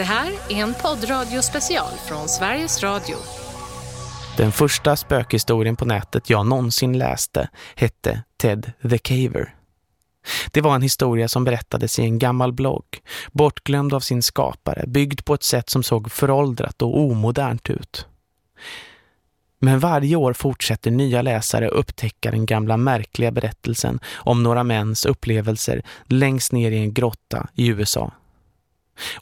Det här är en poddradiospecial från Sveriges Radio. Den första spökhistorien på nätet jag någonsin läste hette Ted the Caver. Det var en historia som berättades i en gammal blogg, bortglömd av sin skapare, byggd på ett sätt som såg föråldrat och omodernt ut. Men varje år fortsätter nya läsare upptäcka den gamla märkliga berättelsen om några mäns upplevelser längst ner i en grotta i USA.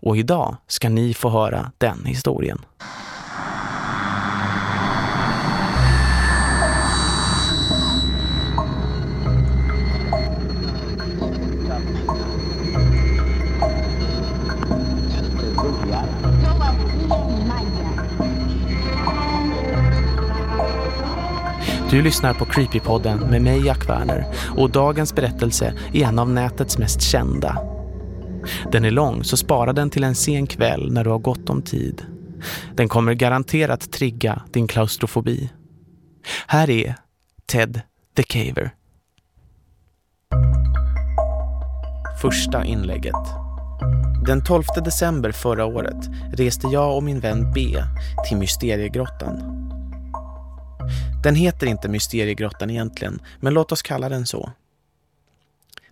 Och idag ska ni få höra den historien. Du lyssnar på Creepypodden med mig Jack Werner och dagens berättelse är en av nätets mest kända. Den är lång så spara den till en sen kväll när du har gott om tid. Den kommer garanterat trigga din klaustrofobi. Här är Ted the Caver. Första inlägget. Den 12 december förra året reste jag och min vän B till Mysteriegrottan. Den heter inte Mysteriegrottan egentligen, men låt oss kalla den så.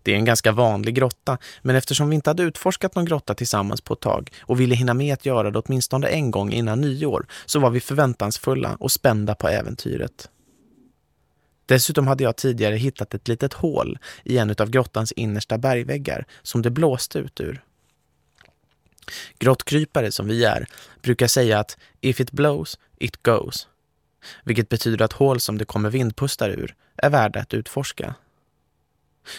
Det är en ganska vanlig grotta, men eftersom vi inte hade utforskat någon grotta tillsammans på ett tag och ville hinna med att göra det åtminstone en gång innan nyår så var vi förväntansfulla och spända på äventyret. Dessutom hade jag tidigare hittat ett litet hål i en av grottans innersta bergväggar som det blåste ut ur. Grottkrypare som vi är brukar säga att if it blows, it goes vilket betyder att hål som det kommer vindpustar ur är värda att utforska.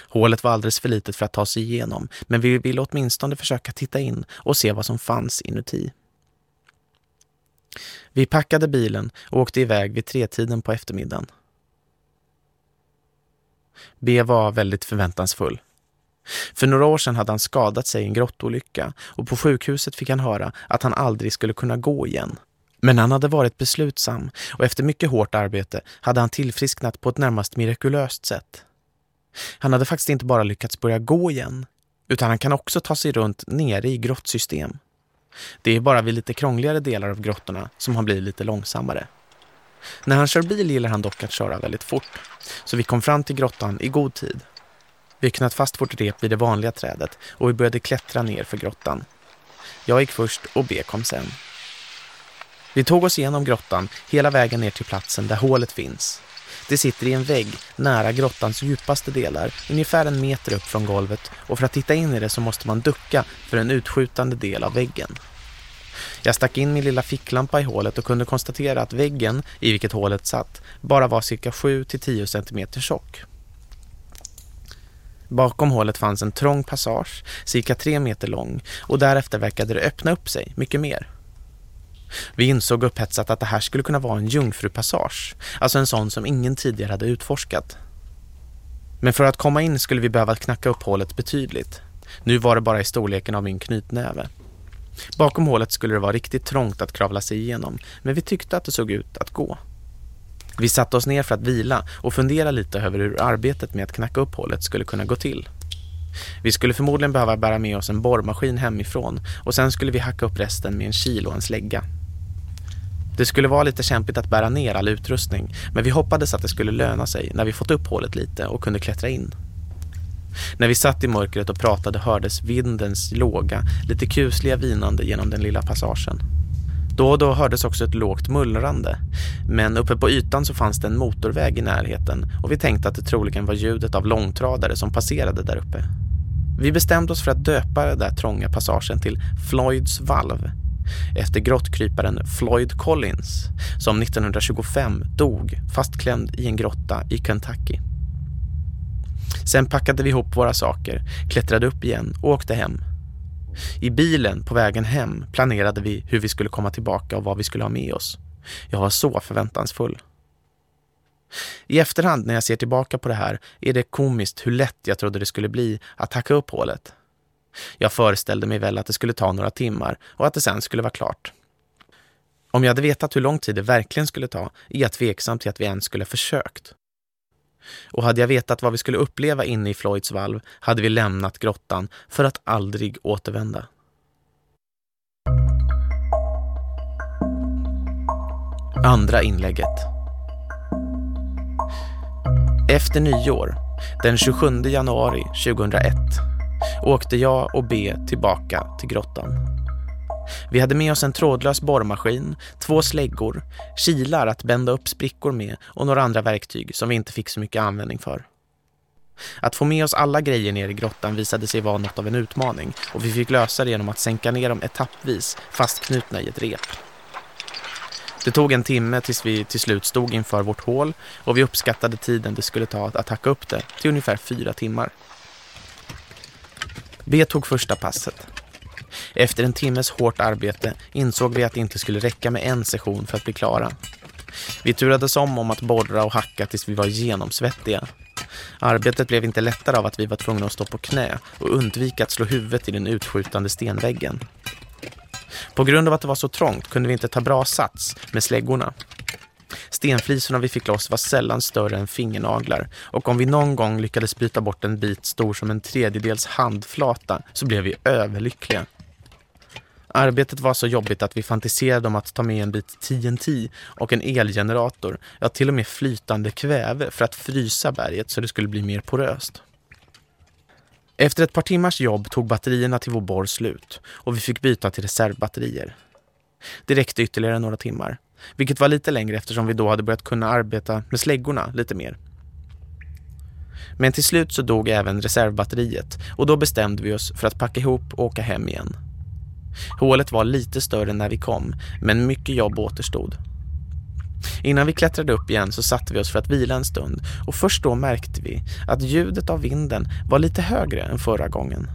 Hålet var alldeles för litet för att ta sig igenom, men vi ville åtminstone försöka titta in och se vad som fanns inuti. Vi packade bilen och åkte iväg vid tretiden på eftermiddagen. B var väldigt förväntansfull. För några år sedan hade han skadat sig i en grottolycka och på sjukhuset fick han höra att han aldrig skulle kunna gå igen men han hade varit beslutsam och efter mycket hårt arbete hade han tillfrisknat på ett närmast mirakulöst sätt. Han hade faktiskt inte bara lyckats börja gå igen, utan han kan också ta sig runt nere i grottsystem. Det är bara vid lite krångligare delar av grottorna som han blir lite långsammare. När han kör bil gillar han dock att köra väldigt fort, så vi kom fram till grottan i god tid. Vi knöt fast vårt rep vid det vanliga trädet och vi började klättra ner för grottan. Jag gick först och B kom sen. Vi tog oss igenom grottan hela vägen ner till platsen där hålet finns. Det sitter i en vägg nära grottans djupaste delar, ungefär en meter upp från golvet och för att titta in i det så måste man ducka för en utskjutande del av väggen. Jag stack in min lilla ficklampa i hålet och kunde konstatera att väggen, i vilket hålet satt, bara var cirka 7-10 cm tjock. Bakom hålet fanns en trång passage, cirka 3 meter lång, och därefter verkade det öppna upp sig mycket mer. Vi insåg upphetsat att det här skulle kunna vara en jungfrupassage, alltså en sån som ingen tidigare hade utforskat. Men för att komma in skulle vi behöva knacka upp hålet betydligt. Nu var det bara i storleken av min knytnäve. Bakom hålet skulle det vara riktigt trångt att kravla sig igenom, men vi tyckte att det såg ut att gå. Vi satte oss ner för att vila och fundera lite över hur arbetet med att knacka upp hålet skulle kunna gå till. Vi skulle förmodligen behöva bära med oss en borrmaskin hemifrån och sen skulle vi hacka upp resten med en kil och en slägga. Det skulle vara lite kämpigt att bära ner all utrustning men vi hoppades att det skulle löna sig när vi fått upp hålet lite och kunde klättra in. När vi satt i mörkret och pratade hördes vindens låga, lite kusliga vinande genom den lilla passagen. Då och då hördes också ett lågt mullrande, men uppe på ytan så fanns det en motorväg i närheten och vi tänkte att det troligen var ljudet av långtradare som passerade där uppe. Vi bestämde oss för att döpa den där trånga passagen till Floyds valv efter grottkryparen Floyd Collins som 1925 dog fastklämd i en grotta i Kentucky. Sen packade vi ihop våra saker, klättrade upp igen och åkte hem. I bilen på vägen hem planerade vi hur vi skulle komma tillbaka och vad vi skulle ha med oss. Jag var så förväntansfull. I efterhand när jag ser tillbaka på det här är det komiskt hur lätt jag trodde det skulle bli att hacka upp hålet. Jag föreställde mig väl att det skulle ta några timmar och att det sen skulle vara klart. Om jag hade vetat hur lång tid det verkligen skulle ta är jag tveksam till att vi ens skulle ha försökt. Och hade jag vetat vad vi skulle uppleva inne i Floyds valv hade vi lämnat grottan för att aldrig återvända. Andra inlägget. Efter nyår, den 27 januari 2001 åkte jag och B tillbaka till grottan. Vi hade med oss en trådlös borrmaskin, två släggor, kilar att bända upp sprickor med och några andra verktyg som vi inte fick så mycket användning för. Att få med oss alla grejer ner i grottan visade sig vara något av en utmaning och vi fick lösa det genom att sänka ner dem etappvis fastknutna i ett rep. Det tog en timme tills vi till slut stod inför vårt hål och vi uppskattade tiden det skulle ta att hacka upp det till ungefär fyra timmar. B tog första passet. Efter en timmes hårt arbete insåg vi att det inte skulle räcka med en session för att bli klara. Vi turades om om att borra och hacka tills vi var genomsvettiga. Arbetet blev inte lättare av att vi var tvungna att stå på knä och undvika att slå huvudet i den utskjutande stenväggen. På grund av att det var så trångt kunde vi inte ta bra sats med släggorna. Stenflisorna vi fick loss var sällan större än fingernaglar och om vi någon gång lyckades byta bort en bit stor som en tredjedels handflata så blev vi överlyckliga. Arbetet var så jobbigt att vi fantiserade om att ta med en bit TNT och en elgenerator, ja till och med flytande kväve för att frysa berget så det skulle bli mer poröst. Efter ett par timmars jobb tog batterierna till vår borr slut och vi fick byta till reservbatterier. Det räckte ytterligare några timmar, vilket var lite längre eftersom vi då hade börjat kunna arbeta med släggorna lite mer. Men till slut så dog även reservbatteriet och då bestämde vi oss för att packa ihop och åka hem igen. Hålet var lite större när vi kom, men mycket jobb återstod. Innan vi klättrade upp igen så satte vi oss för att vila en stund och först då märkte vi att ljudet av vinden var lite högre än förra gången.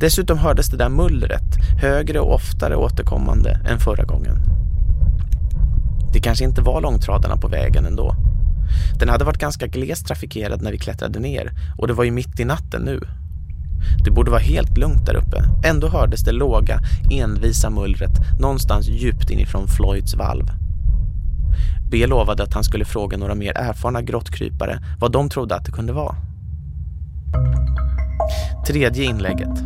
Dessutom hördes det där mullret högre och oftare återkommande än förra gången. Det kanske inte var långtradarna på vägen ändå. Den hade varit ganska glest trafikerad när vi klättrade ner och det var ju mitt i natten nu. Det borde vara helt lugnt där uppe. Ändå hördes det låga, envisa mullret någonstans djupt inifrån Floyds valv. B lovade att han skulle fråga några mer erfarna grottkrypare vad de trodde att det kunde vara. Tredje inlägget.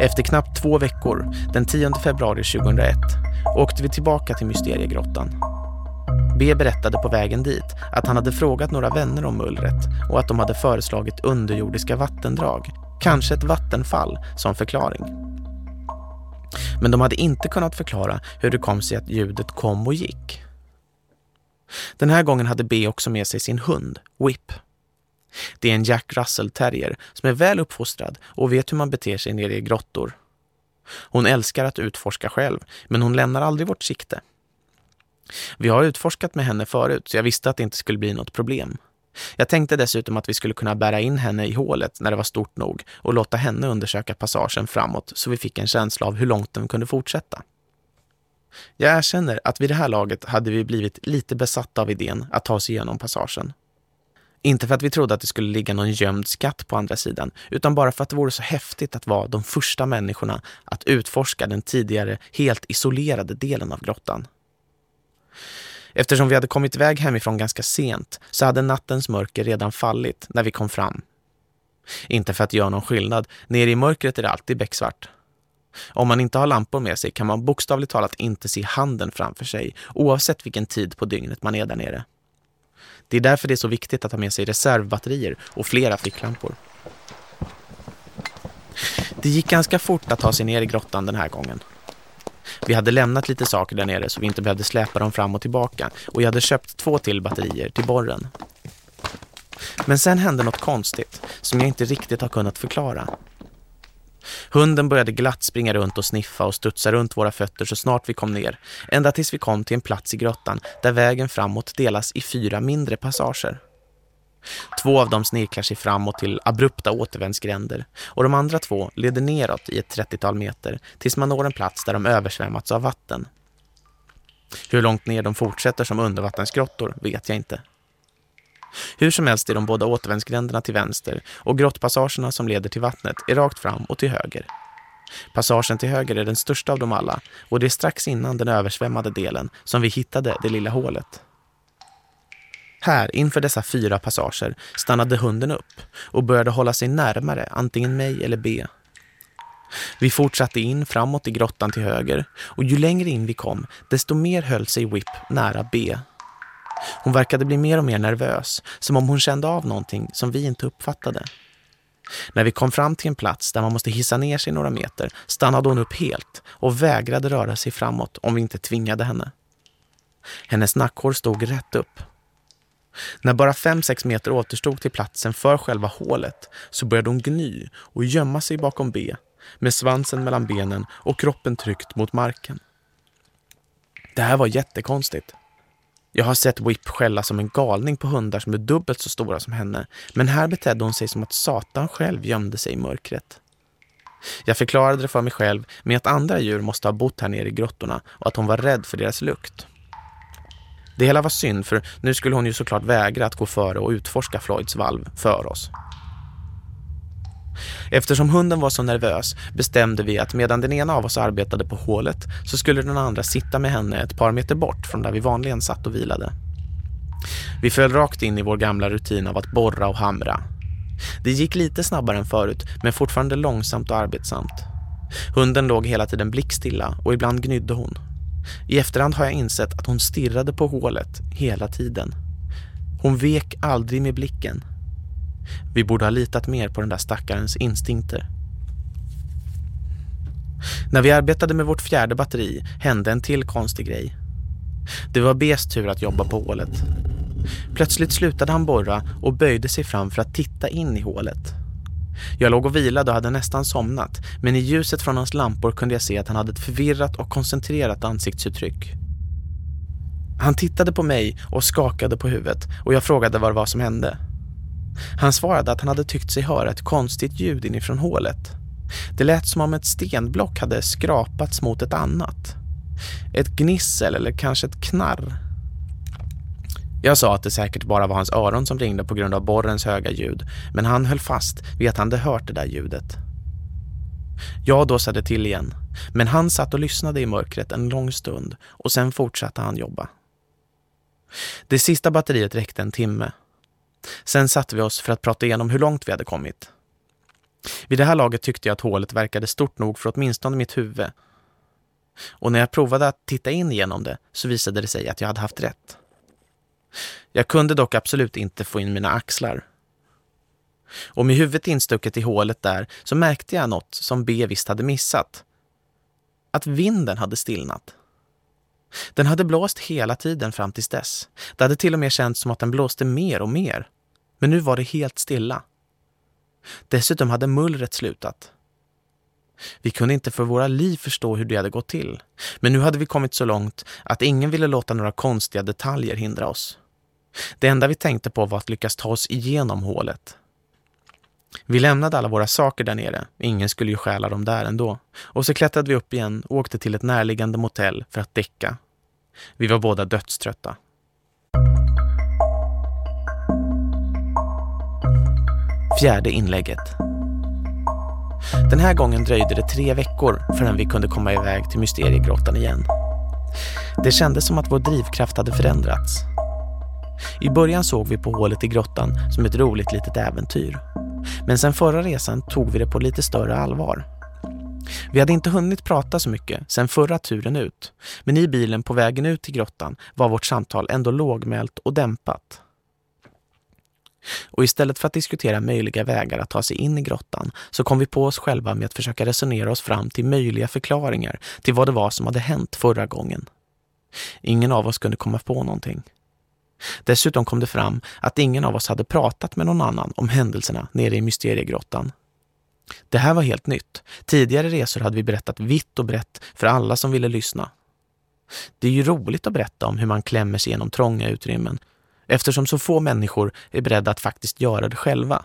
Efter knappt två veckor, den 10 februari 2001, åkte vi tillbaka till Mysteriegrottan. B berättade på vägen dit att han hade frågat några vänner om mullret och att de hade föreslagit underjordiska vattendrag, kanske ett vattenfall, som förklaring. Men de hade inte kunnat förklara hur det kom sig att ljudet kom och gick. Den här gången hade B också med sig sin hund, Whip. Det är en Jack Russell Terrier som är väl uppfostrad och vet hur man beter sig nere i grottor. Hon älskar att utforska själv, men hon lämnar aldrig vårt sikte. Vi har utforskat med henne förut så jag visste att det inte skulle bli något problem. Jag tänkte dessutom att vi skulle kunna bära in henne i hålet när det var stort nog och låta henne undersöka passagen framåt så vi fick en känsla av hur långt den kunde fortsätta. Jag erkänner att vid det här laget hade vi blivit lite besatta av idén att ta oss igenom passagen. Inte för att vi trodde att det skulle ligga någon gömd skatt på andra sidan, utan bara för att det vore så häftigt att vara de första människorna att utforska den tidigare helt isolerade delen av grottan. Eftersom vi hade kommit iväg hemifrån ganska sent så hade nattens mörker redan fallit när vi kom fram. Inte för att göra någon skillnad, nere i mörkret är det alltid becksvart. Om man inte har lampor med sig kan man bokstavligt talat inte se handen framför sig oavsett vilken tid på dygnet man är där nere. Det är därför det är så viktigt att ha med sig reservbatterier och flera ficklampor. Det gick ganska fort att ta sig ner i grottan den här gången. Vi hade lämnat lite saker där nere så vi inte behövde släpa dem fram och tillbaka och jag hade köpt två till batterier till borren. Men sen hände något konstigt som jag inte riktigt har kunnat förklara. Hunden började glatt springa runt och sniffa och studsa runt våra fötter så snart vi kom ner. Ända tills vi kom till en plats i grottan där vägen framåt delas i fyra mindre passager. Två av dem snirklar sig framåt till abrupta återvändsgränder och de andra två leder neråt i ett 30-tal meter tills man når en plats där de översvämmats av vatten. Hur långt ner de fortsätter som undervattensgrottor vet jag inte. Hur som helst är de båda återvändsgränderna till vänster och grottpassagerna som leder till vattnet är rakt fram och till höger. Passagen till höger är den största av dem alla och det är strax innan den översvämmade delen som vi hittade det lilla hålet. Här, inför dessa fyra passager, stannade hunden upp och började hålla sig närmare antingen mig eller B. Vi fortsatte in framåt i grottan till höger och ju längre in vi kom desto mer höll sig Whip nära B. Hon verkade bli mer och mer nervös, som om hon kände av någonting som vi inte uppfattade. När vi kom fram till en plats där man måste hissa ner sig några meter stannade hon upp helt och vägrade röra sig framåt om vi inte tvingade henne. Hennes nackhår stod rätt upp. När bara 5-6 meter återstod till platsen för själva hålet så började hon gny och gömma sig bakom B med svansen mellan benen och kroppen tryckt mot marken. Det här var jättekonstigt. Jag har sett Whip skälla som en galning på hundar som är dubbelt så stora som henne. Men här betedde hon sig som att Satan själv gömde sig i mörkret. Jag förklarade det för mig själv med att andra djur måste ha bott här nere i grottorna och att hon var rädd för deras lukt. Det hela var synd för nu skulle hon ju såklart vägra att gå före och utforska Floyds valv för oss. Eftersom hunden var så nervös bestämde vi att medan den ena av oss arbetade på hålet så skulle den andra sitta med henne ett par meter bort från där vi vanligen satt och vilade. Vi föll rakt in i vår gamla rutin av att borra och hamra. Det gick lite snabbare än förut men fortfarande långsamt och arbetsamt. Hunden låg hela tiden blickstilla och ibland gnydde hon. I efterhand har jag insett att hon stirrade på hålet hela tiden. Hon vek aldrig med blicken. Vi borde ha litat mer på den där stackarens instinkter. När vi arbetade med vårt fjärde batteri hände en till konstig grej. Det var Bs tur att jobba på hålet. Plötsligt slutade han borra och böjde sig fram för att titta in i hålet. Jag låg och vilade och hade nästan somnat, men i ljuset från hans lampor kunde jag se att han hade ett förvirrat och koncentrerat ansiktsuttryck. Han tittade på mig och skakade på huvudet och jag frågade vad det var som hände. Han svarade att han hade tyckt sig höra ett konstigt ljud inifrån hålet. Det lät som om ett stenblock hade skrapats mot ett annat. Ett gnissel eller kanske ett knarr. Jag sa att det säkert bara var hans öron som ringde på grund av borrens höga ljud, men han höll fast vid att han hade hört det där ljudet. Jag dåsade till igen, men han satt och lyssnade i mörkret en lång stund och sen fortsatte han jobba. Det sista batteriet räckte en timme Sen satte vi oss för att prata igenom hur långt vi hade kommit. Vid det här laget tyckte jag att hålet verkade stort nog för åtminstone mitt huvud. Och när jag provade att titta in genom det så visade det sig att jag hade haft rätt. Jag kunde dock absolut inte få in mina axlar. Och med huvudet instucket i hålet där så märkte jag något som B visst hade missat. Att vinden hade stillnat. Den hade blåst hela tiden fram tills dess. Det hade till och med känts som att den blåste mer och mer. Men nu var det helt stilla. Dessutom hade mullret slutat. Vi kunde inte för våra liv förstå hur det hade gått till. Men nu hade vi kommit så långt att ingen ville låta några konstiga detaljer hindra oss. Det enda vi tänkte på var att lyckas ta oss igenom hålet. Vi lämnade alla våra saker där nere. Ingen skulle ju stjäla dem där ändå. Och så klättrade vi upp igen och åkte till ett närliggande motell för att däcka. Vi var båda dödströtta. Fjärde inlägget. Den här gången dröjde det tre veckor förrän vi kunde komma iväg till Mysteriegrottan igen. Det kändes som att vår drivkraft hade förändrats. I början såg vi på hålet i grottan som ett roligt litet äventyr. Men sen förra resan tog vi det på lite större allvar. Vi hade inte hunnit prata så mycket sen förra turen ut. Men i bilen på vägen ut till grottan var vårt samtal ändå lågmält och dämpat. Och istället för att diskutera möjliga vägar att ta sig in i grottan så kom vi på oss själva med att försöka resonera oss fram till möjliga förklaringar till vad det var som hade hänt förra gången. Ingen av oss kunde komma på någonting. Dessutom kom det fram att ingen av oss hade pratat med någon annan om händelserna nere i Mysteriegrottan. Det här var helt nytt. Tidigare resor hade vi berättat vitt och brett för alla som ville lyssna. Det är ju roligt att berätta om hur man klämmer sig genom trånga utrymmen eftersom så få människor är beredda att faktiskt göra det själva.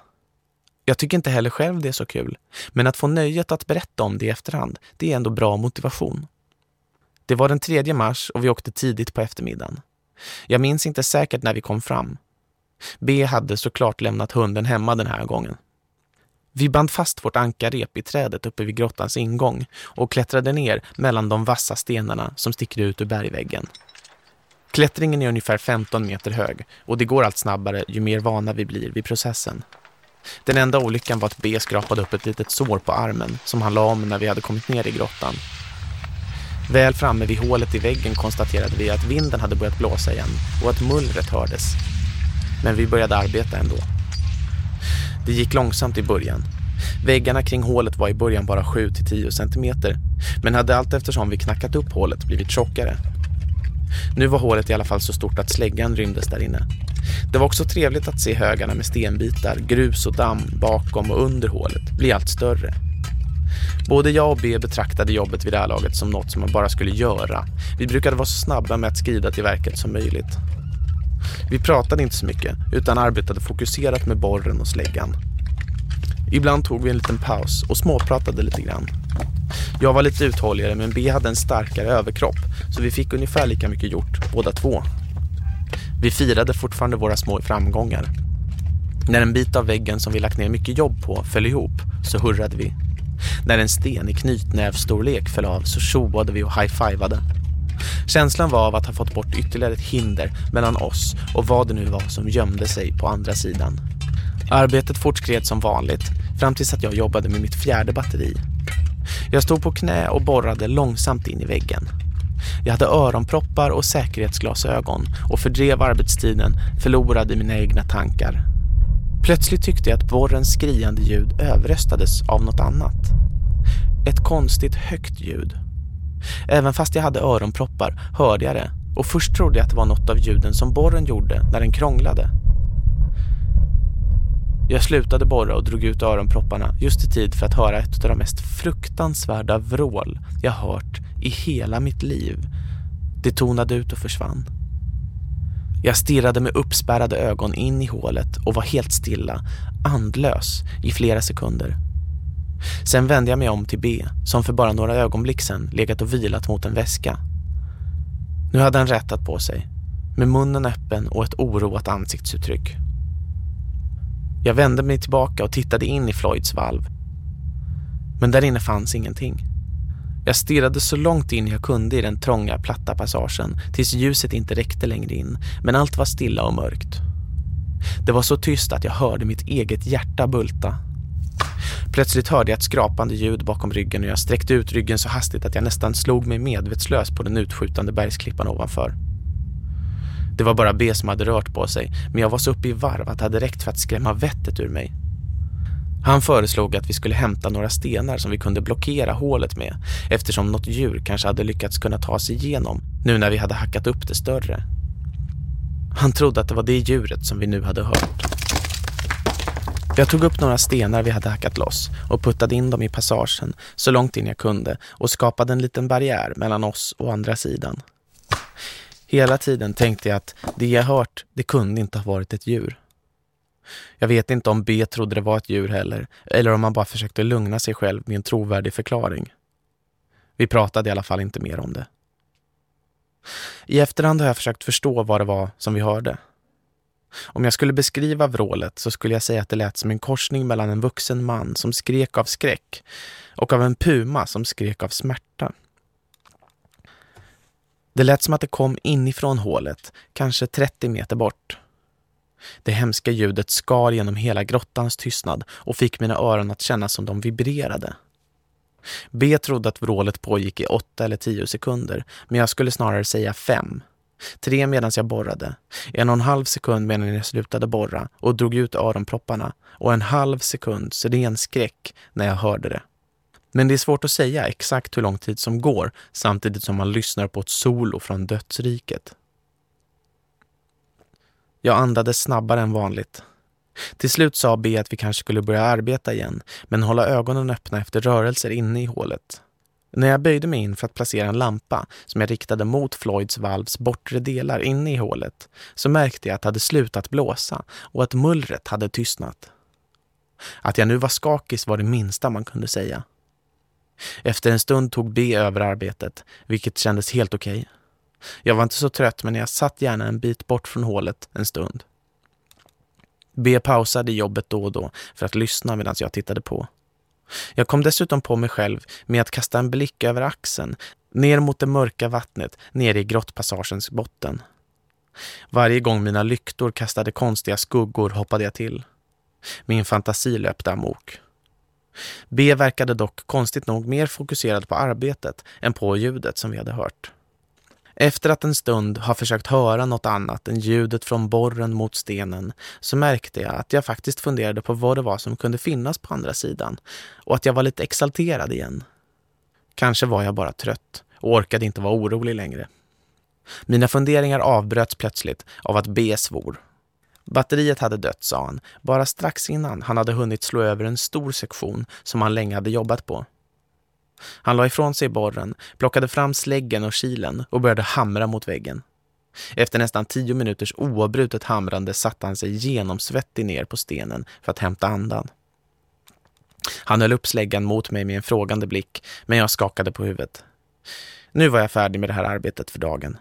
Jag tycker inte heller själv det är så kul, men att få nöjet att berätta om det i efterhand, det är ändå bra motivation. Det var den 3 mars och vi åkte tidigt på eftermiddagen. Jag minns inte säkert när vi kom fram. B hade såklart lämnat hunden hemma den här gången. Vi band fast vårt ankarrep i trädet uppe vid grottans ingång och klättrade ner mellan de vassa stenarna som sticker ut ur bergväggen. Klättringen är ungefär 15 meter hög och det går allt snabbare ju mer vana vi blir vid processen. Den enda olyckan var att B skrapade upp ett litet sår på armen som han la om när vi hade kommit ner i grottan. Väl framme vid hålet i väggen konstaterade vi att vinden hade börjat blåsa igen och att mullret hördes. Men vi började arbeta ändå. Det gick långsamt i början. Väggarna kring hålet var i början bara 7-10 cm men hade allt eftersom vi knackat upp hålet blivit tjockare. Nu var hålet i alla fall så stort att släggan rymdes där inne. Det var också trevligt att se högarna med stenbitar, grus och damm bakom och under hålet bli allt större. Både jag och B betraktade jobbet vid det här laget som något som man bara skulle göra. Vi brukade vara så snabba med att skrida till verket som möjligt. Vi pratade inte så mycket utan arbetade fokuserat med borren och släggan. Ibland tog vi en liten paus och småpratade lite grann. Jag var lite uthålligare men B hade en starkare överkropp så vi fick ungefär lika mycket gjort, båda två. Vi firade fortfarande våra små framgångar. När en bit av väggen som vi lagt ner mycket jobb på föll ihop så hurrade vi. När en sten i knytnävstorlek föll av så tjoade vi och high-fivade. Känslan var av att ha fått bort ytterligare ett hinder mellan oss och vad det nu var som gömde sig på andra sidan. Arbetet fortskred som vanligt fram tills att jag jobbade med mitt fjärde batteri. Jag stod på knä och borrade långsamt in i väggen. Jag hade öronproppar och säkerhetsglasögon och fördrev arbetstiden förlorade mina egna tankar. Plötsligt tyckte jag att borrens skriande ljud överröstades av något annat. Ett konstigt högt ljud. Även fast jag hade öronproppar hörde jag det och först trodde jag att det var något av ljuden som borren gjorde när den krånglade. Jag slutade borra och drog ut öronpropparna just i tid för att höra ett av de mest fruktansvärda vrål jag hört i hela mitt liv. Det tonade ut och försvann. Jag stirrade med uppspärrade ögon in i hålet och var helt stilla, andlös i flera sekunder. Sen vände jag mig om till B, som för bara några ögonblick sedan legat och vilat mot en väska. Nu hade han rättat på sig, med munnen öppen och ett oroat ansiktsuttryck. Jag vände mig tillbaka och tittade in i Floyds valv. Men där inne fanns ingenting. Jag stirrade så långt in jag kunde i den trånga platta passagen tills ljuset inte räckte längre in, men allt var stilla och mörkt. Det var så tyst att jag hörde mitt eget hjärta bulta. Plötsligt hörde jag ett skrapande ljud bakom ryggen och jag sträckte ut ryggen så hastigt att jag nästan slog mig medvetslös på den utskjutande bergsklippan ovanför. Det var bara B som hade rört på sig, men jag var så uppe i varv att det hade räckt för att skrämma vettet ur mig. Han föreslog att vi skulle hämta några stenar som vi kunde blockera hålet med eftersom något djur kanske hade lyckats kunna ta sig igenom nu när vi hade hackat upp det större. Han trodde att det var det djuret som vi nu hade hört. Jag tog upp några stenar vi hade hackat loss och puttade in dem i passagen så långt in jag kunde och skapade en liten barriär mellan oss och andra sidan. Hela tiden tänkte jag att det jag hört, det kunde inte ha varit ett djur. Jag vet inte om B trodde det var ett djur heller, eller om han bara försökte lugna sig själv med en trovärdig förklaring. Vi pratade i alla fall inte mer om det. I efterhand har jag försökt förstå vad det var som vi hörde. Om jag skulle beskriva vrålet så skulle jag säga att det lät som en korsning mellan en vuxen man som skrek av skräck och av en puma som skrek av smärta. Det lät som att det kom inifrån hålet, kanske 30 meter bort. Det hemska ljudet skar genom hela grottans tystnad och fick mina öron att känna som de vibrerade. B trodde att vrålet pågick i åtta eller tio sekunder, men jag skulle snarare säga fem. Tre medan jag borrade, en och en halv sekund medan jag slutade borra och drog ut öronpropparna och en halv sekunds ren skräck när jag hörde det. Men det är svårt att säga exakt hur lång tid som går samtidigt som man lyssnar på ett solo från dödsriket. Jag andades snabbare än vanligt. Till slut sa B att vi kanske skulle börja arbeta igen, men hålla ögonen öppna efter rörelser inne i hålet. När jag böjde mig in för att placera en lampa som jag riktade mot Floyds valvs bortre delar inne i hålet så märkte jag att det hade slutat blåsa och att mullret hade tystnat. Att jag nu var skakis var det minsta man kunde säga. Efter en stund tog B över arbetet, vilket kändes helt okej. Okay. Jag var inte så trött men jag satt gärna en bit bort från hålet en stund. B pausade jobbet då och då för att lyssna medan jag tittade på. Jag kom dessutom på mig själv med att kasta en blick över axeln, ner mot det mörka vattnet, ner i grottpassagens botten. Varje gång mina lyktor kastade konstiga skuggor hoppade jag till. Min fantasi löpte amok. B verkade dock konstigt nog mer fokuserad på arbetet än på ljudet som vi hade hört. Efter att en stund har försökt höra något annat än ljudet från borren mot stenen så märkte jag att jag faktiskt funderade på vad det var som kunde finnas på andra sidan och att jag var lite exalterad igen. Kanske var jag bara trött och orkade inte vara orolig längre. Mina funderingar avbröts plötsligt av att B svor. Batteriet hade dött, sa han, bara strax innan han hade hunnit slå över en stor sektion som han länge hade jobbat på. Han la ifrån sig borren, plockade fram släggen och kilen och började hamra mot väggen. Efter nästan tio minuters oavbrutet hamrande satte han sig genomsvettig ner på stenen för att hämta andan. Han höll upp släggan mot mig med en frågande blick, men jag skakade på huvudet. Nu var jag färdig med det här arbetet för dagen.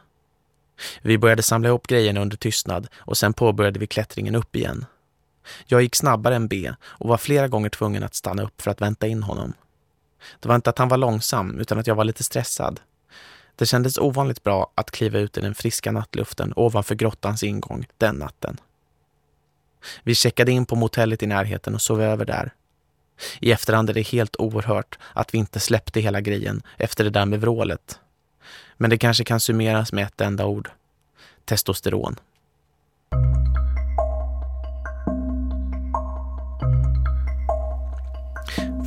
Vi började samla ihop grejerna under tystnad och sen påbörjade vi klättringen upp igen. Jag gick snabbare än B och var flera gånger tvungen att stanna upp för att vänta in honom. Det var inte att han var långsam utan att jag var lite stressad. Det kändes ovanligt bra att kliva ut i den friska nattluften ovanför grottans ingång den natten. Vi checkade in på motellet i närheten och sov över där. I efterhand är det helt oerhört att vi inte släppte hela grejen efter det där med vrålet. Men det kanske kan summeras med ett enda ord. Testosteron.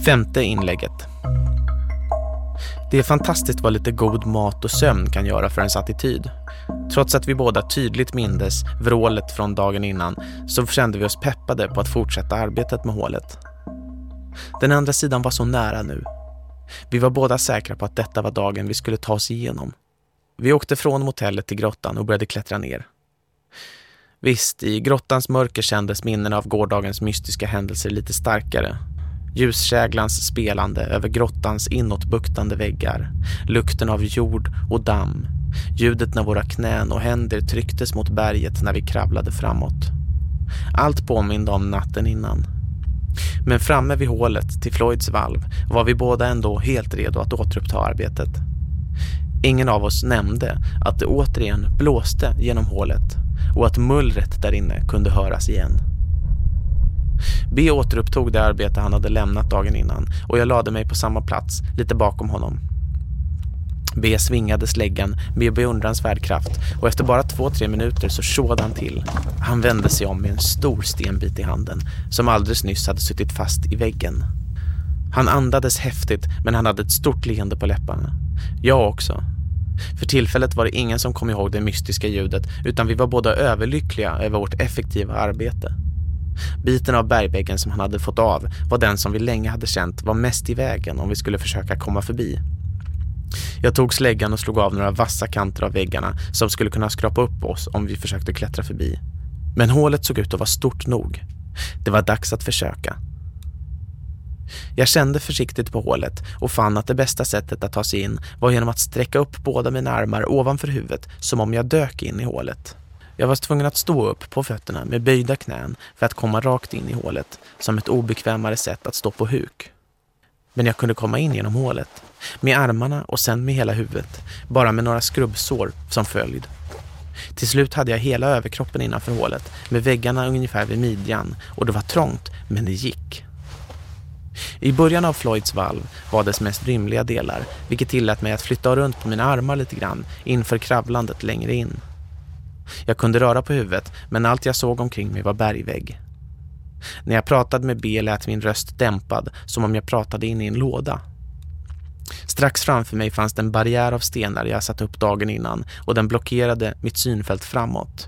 Femte inlägget. Det är fantastiskt vad lite god mat och sömn kan göra för ens attityd. Trots att vi båda tydligt mindes vrålet från dagen innan så kände vi oss peppade på att fortsätta arbetet med hålet. Den andra sidan var så nära nu. Vi var båda säkra på att detta var dagen vi skulle ta oss igenom. Vi åkte från motellet till grottan och började klättra ner. Visst, i grottans mörker kändes minnen av gårdagens mystiska händelser lite starkare. Ljuskäglans spelande över grottans inåtbuktande väggar, lukten av jord och damm, ljudet när våra knän och händer trycktes mot berget när vi kravlade framåt. Allt påminde om natten innan. Men framme vid hålet till Floyds valv var vi båda ändå helt redo att återuppta arbetet. Ingen av oss nämnde att det återigen blåste genom hålet och att mullret där inne kunde höras igen. B återupptog det arbete han hade lämnat dagen innan och jag lade mig på samma plats, lite bakom honom. B svingade släggan med beundransvärd kraft och efter bara två-tre minuter så tjådde han till. Han vände sig om med en stor stenbit i handen som alldeles nyss hade suttit fast i väggen. Han andades häftigt men han hade ett stort leende på läpparna. Jag också. För tillfället var det ingen som kom ihåg det mystiska ljudet utan vi var båda överlyckliga över vårt effektiva arbete. Biten av bergväggen som han hade fått av var den som vi länge hade känt var mest i vägen om vi skulle försöka komma förbi. Jag tog släggan och slog av några vassa kanter av väggarna som skulle kunna skrapa upp oss om vi försökte klättra förbi. Men hålet såg ut att vara stort nog. Det var dags att försöka. Jag kände försiktigt på hålet och fann att det bästa sättet att ta sig in var genom att sträcka upp båda mina armar ovanför huvudet som om jag dök in i hålet. Jag var tvungen att stå upp på fötterna med böjda knän för att komma rakt in i hålet som ett obekvämare sätt att stå på huk. Men jag kunde komma in genom hålet, med armarna och sen med hela huvudet, bara med några skrubbsår som följd. Till slut hade jag hela överkroppen innanför hålet, med väggarna ungefär vid midjan och det var trångt, men det gick. I början av Floyds valv var dess mest rymliga delar, vilket tillät mig att flytta runt på mina armar lite grann inför kravlandet längre in. Jag kunde röra på huvudet, men allt jag såg omkring mig var bergvägg. När jag pratade med B lät min röst dämpad, som om jag pratade in i en låda. Strax framför mig fanns det en barriär av stenar jag satt upp dagen innan och den blockerade mitt synfält framåt.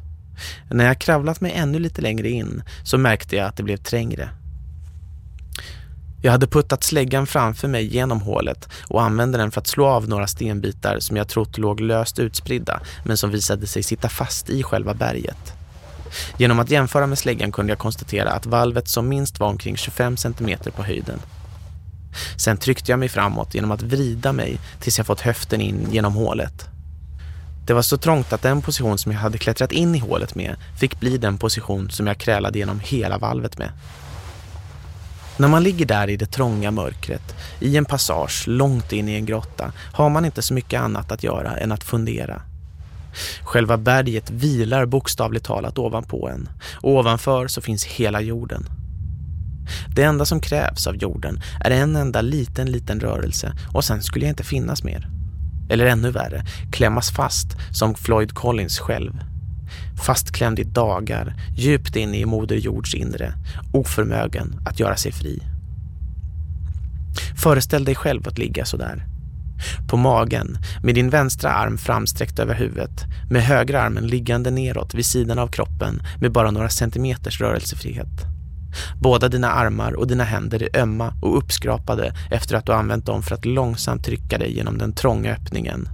När jag kravlat mig ännu lite längre in så märkte jag att det blev trängre. Jag hade puttat släggan framför mig genom hålet och använde den för att slå av några stenbitar som jag trott låg löst utspridda men som visade sig sitta fast i själva berget. Genom att jämföra med släggan kunde jag konstatera att valvet som minst var omkring 25 cm på höjden. Sen tryckte jag mig framåt genom att vrida mig tills jag fått höften in genom hålet. Det var så trångt att den position som jag hade klättrat in i hålet med fick bli den position som jag krälade genom hela valvet med. När man ligger där i det trånga mörkret, i en passage långt in i en grotta, har man inte så mycket annat att göra än att fundera. Själva berget vilar bokstavligt talat ovanpå en och ovanför så finns hela jorden. Det enda som krävs av jorden är en enda liten, liten rörelse och sen skulle jag inte finnas mer. Eller ännu värre, klämmas fast som Floyd Collins själv. Fastklämd i dagar, djupt inne i moder jords inre, oförmögen att göra sig fri. Föreställ dig själv att ligga så där. På magen, med din vänstra arm framsträckt över huvudet, med högra armen liggande neråt vid sidan av kroppen med bara några centimeters rörelsefrihet. Båda dina armar och dina händer är ömma och uppskrapade efter att du använt dem för att långsamt trycka dig genom den trånga öppningen.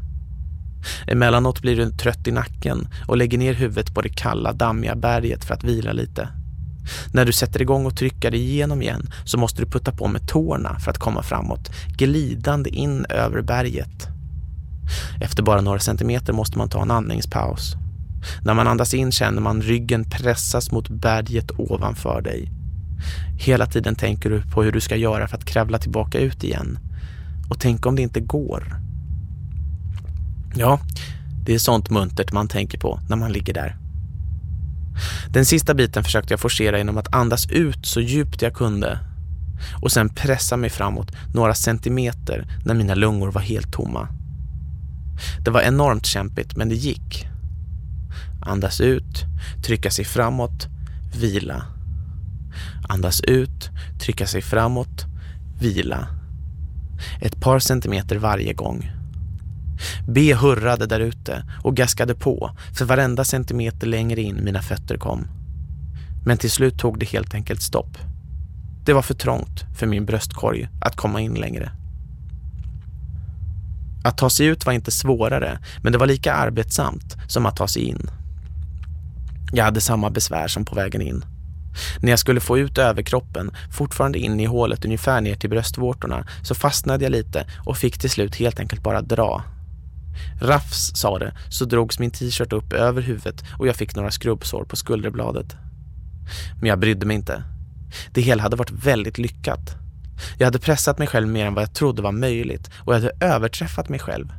Emellanåt blir du trött i nacken och lägger ner huvudet på det kalla, dammiga berget för att vila lite. När du sätter igång och trycker dig igenom igen så måste du putta på med tårna för att komma framåt, glidande in över berget. Efter bara några centimeter måste man ta en andningspaus. När man andas in känner man ryggen pressas mot berget ovanför dig. Hela tiden tänker du på hur du ska göra för att kravla tillbaka ut igen. Och tänk om det inte går. Ja, det är sånt muntert man tänker på när man ligger där. Den sista biten försökte jag forcera genom att andas ut så djupt jag kunde och sen pressa mig framåt några centimeter när mina lungor var helt tomma. Det var enormt kämpigt men det gick. Andas ut, trycka sig framåt, vila. Andas ut, trycka sig framåt, vila. Ett par centimeter varje gång. B hurrade där ute och gaskade på för varenda centimeter längre in mina fötter kom. Men till slut tog det helt enkelt stopp. Det var för trångt för min bröstkorg att komma in längre. Att ta sig ut var inte svårare, men det var lika arbetsamt som att ta sig in. Jag hade samma besvär som på vägen in. När jag skulle få ut överkroppen, fortfarande in i hålet ungefär ner till bröstvårtorna, så fastnade jag lite och fick till slut helt enkelt bara dra. Raffs, sa det, så drogs min t-shirt upp över huvudet och jag fick några skrubbsår på skulderbladet. Men jag brydde mig inte. Det hela hade varit väldigt lyckat. Jag hade pressat mig själv mer än vad jag trodde var möjligt och jag hade överträffat mig själv.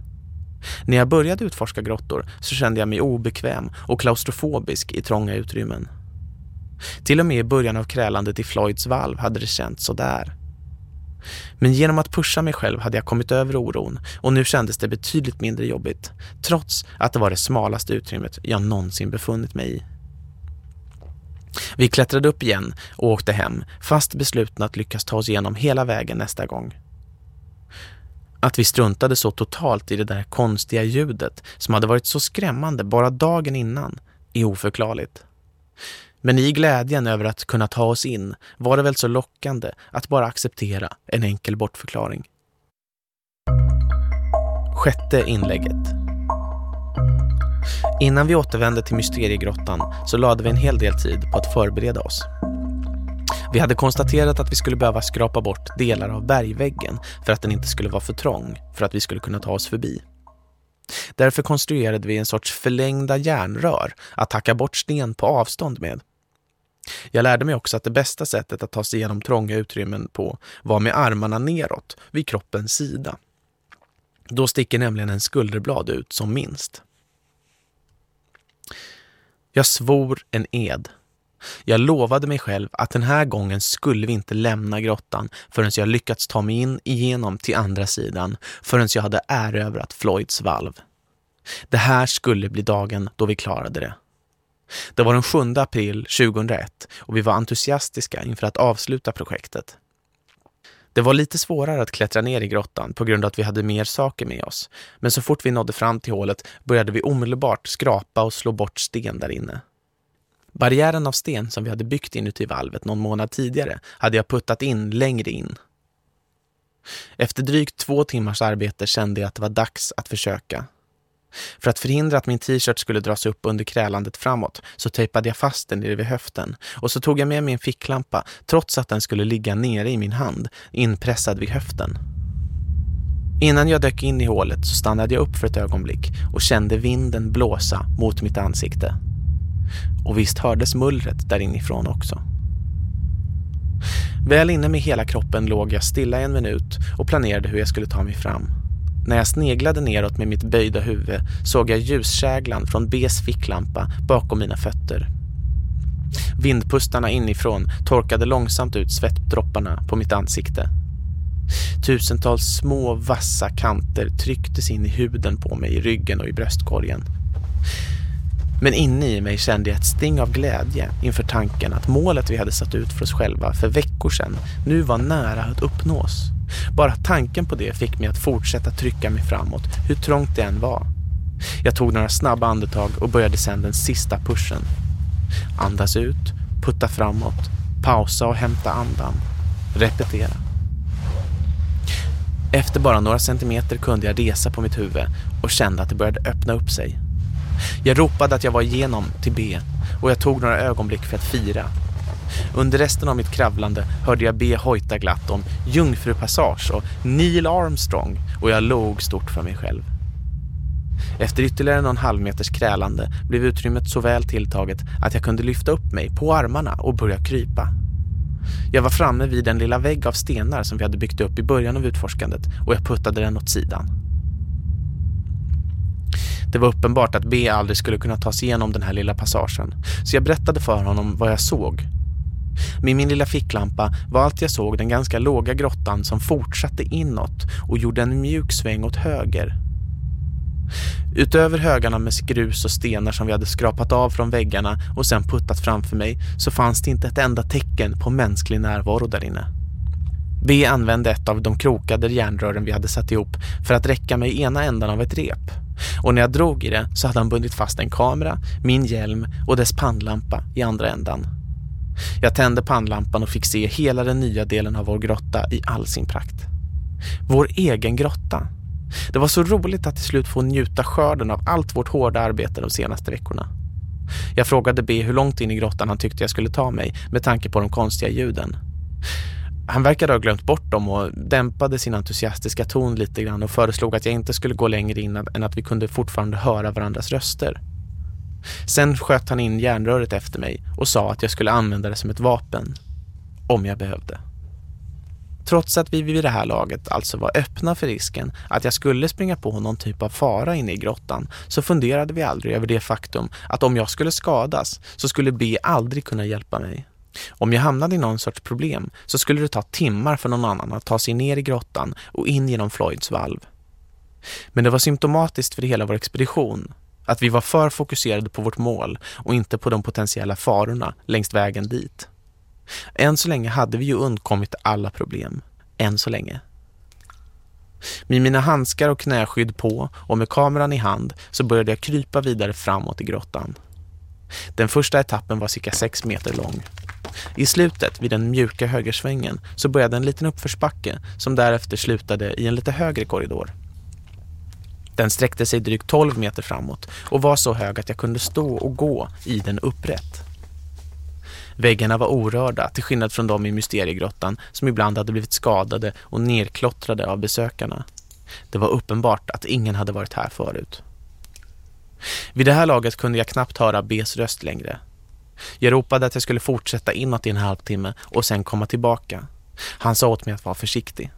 När jag började utforska grottor så kände jag mig obekväm och klaustrofobisk i trånga utrymmen. Till och med i början av krälandet i Floyds valv hade det känts så där. Men genom att pusha mig själv hade jag kommit över oron och nu kändes det betydligt mindre jobbigt, trots att det var det smalaste utrymmet jag någonsin befunnit mig i. Vi klättrade upp igen och åkte hem, fast beslutna att lyckas ta oss igenom hela vägen nästa gång. Att vi struntade så totalt i det där konstiga ljudet som hade varit så skrämmande bara dagen innan är oförklarligt. Men i glädjen över att kunna ta oss in var det väl så lockande att bara acceptera en enkel bortförklaring. Sjätte inlägget. Innan vi återvände till Mysteriegrottan så lade vi en hel del tid på att förbereda oss. Vi hade konstaterat att vi skulle behöva skrapa bort delar av bergväggen för att den inte skulle vara för trång för att vi skulle kunna ta oss förbi. Därför konstruerade vi en sorts förlängda järnrör att hacka bort sten på avstånd med jag lärde mig också att det bästa sättet att ta sig igenom trånga utrymmen på var med armarna neråt vid kroppens sida. Då sticker nämligen en skulderblad ut som minst. Jag svor en ed. Jag lovade mig själv att den här gången skulle vi inte lämna grottan förrän jag lyckats ta mig in igenom till andra sidan förrän jag hade erövrat Floyds valv. Det här skulle bli dagen då vi klarade det. Det var den 7 april 2001 och vi var entusiastiska inför att avsluta projektet. Det var lite svårare att klättra ner i grottan på grund av att vi hade mer saker med oss. Men så fort vi nådde fram till hålet började vi omedelbart skrapa och slå bort sten där inne. Barriären av sten som vi hade byggt inuti valvet någon månad tidigare hade jag puttat in längre in. Efter drygt två timmars arbete kände jag att det var dags att försöka. För att förhindra att min t-shirt skulle dras upp under krälandet framåt så tejpade jag fast den nere vid höften och så tog jag med min ficklampa trots att den skulle ligga nere i min hand, inpressad vid höften. Innan jag dök in i hålet så stannade jag upp för ett ögonblick och kände vinden blåsa mot mitt ansikte. Och visst hördes mullret där inifrån också. Väl inne med hela kroppen låg jag stilla en minut och planerade hur jag skulle ta mig fram. När jag sneglade neråt med mitt böjda huvud såg jag ljuskäglan från Bs ficklampa bakom mina fötter. Vindpustarna inifrån torkade långsamt ut svettdropparna på mitt ansikte. Tusentals små vassa kanter trycktes in i huden på mig i ryggen och i bröstkorgen. Men inne i mig kände jag ett sting av glädje inför tanken att målet vi hade satt ut för oss själva för veckor sedan nu var nära att uppnås. Bara tanken på det fick mig att fortsätta trycka mig framåt, hur trångt det än var. Jag tog några snabba andetag och började sedan den sista pushen. Andas ut, putta framåt, pausa och hämta andan. Repetera. Efter bara några centimeter kunde jag resa på mitt huvud och kände att det började öppna upp sig. Jag ropade att jag var igenom till B och jag tog några ögonblick för att fira. Under resten av mitt kravlande hörde jag B hojta glatt om Jungfrupassage och Neil Armstrong och jag låg stort för mig själv. Efter ytterligare någon halv meters krälande blev utrymmet så väl tilltaget att jag kunde lyfta upp mig på armarna och börja krypa. Jag var framme vid den lilla vägg av stenar som vi hade byggt upp i början av utforskandet och jag puttade den åt sidan. Det var uppenbart att B aldrig skulle kunna ta sig igenom den här lilla passagen så jag berättade för honom vad jag såg. Med min lilla ficklampa var allt jag såg den ganska låga grottan som fortsatte inåt och gjorde en mjuk sväng åt höger Utöver högarna med grus och stenar som vi hade skrapat av från väggarna och sen puttat framför mig så fanns det inte ett enda tecken på mänsklig närvaro där inne. B använde ett av de krokade järnrören vi hade satt ihop för att räcka mig ena ändan av ett rep. Och när jag drog i det så hade han bundit fast en kamera, min hjälm och dess pannlampa i andra ändan. Jag tände pannlampan och fick se hela den nya delen av vår grotta i all sin prakt. Vår egen grotta det var så roligt att till slut få njuta skörden av allt vårt hårda arbete de senaste veckorna. Jag frågade B hur långt in i grottan han tyckte jag skulle ta mig med tanke på de konstiga ljuden. Han verkade ha glömt bort dem och dämpade sin entusiastiska ton lite grann och föreslog att jag inte skulle gå längre in än att vi kunde fortfarande höra varandras röster. Sen sköt han in järnröret efter mig och sa att jag skulle använda det som ett vapen. Om jag behövde. Trots att vi vid det här laget alltså var öppna för risken att jag skulle springa på någon typ av fara inne i grottan så funderade vi aldrig över det faktum att om jag skulle skadas så skulle B aldrig kunna hjälpa mig. Om jag hamnade i någon sorts problem så skulle det ta timmar för någon annan att ta sig ner i grottan och in genom Floyds valv. Men det var symptomatiskt för hela vår expedition att vi var för fokuserade på vårt mål och inte på de potentiella farorna längs vägen dit. Än så länge hade vi ju undkommit alla problem. Än så länge. Med mina handskar och knäskydd på och med kameran i hand så började jag krypa vidare framåt i grottan. Den första etappen var cirka sex meter lång. I slutet, vid den mjuka högersvängen, så började en liten uppförsbacke som därefter slutade i en lite högre korridor. Den sträckte sig drygt 12 meter framåt och var så hög att jag kunde stå och gå i den upprätt. Väggarna var orörda till skillnad från de i Mysteriegrottan som ibland hade blivit skadade och nerklottrade av besökarna. Det var uppenbart att ingen hade varit här förut. Vid det här laget kunde jag knappt höra Bs röst längre. Jag ropade att jag skulle fortsätta inåt i en halvtimme och sen komma tillbaka. Han sa åt mig att vara försiktig.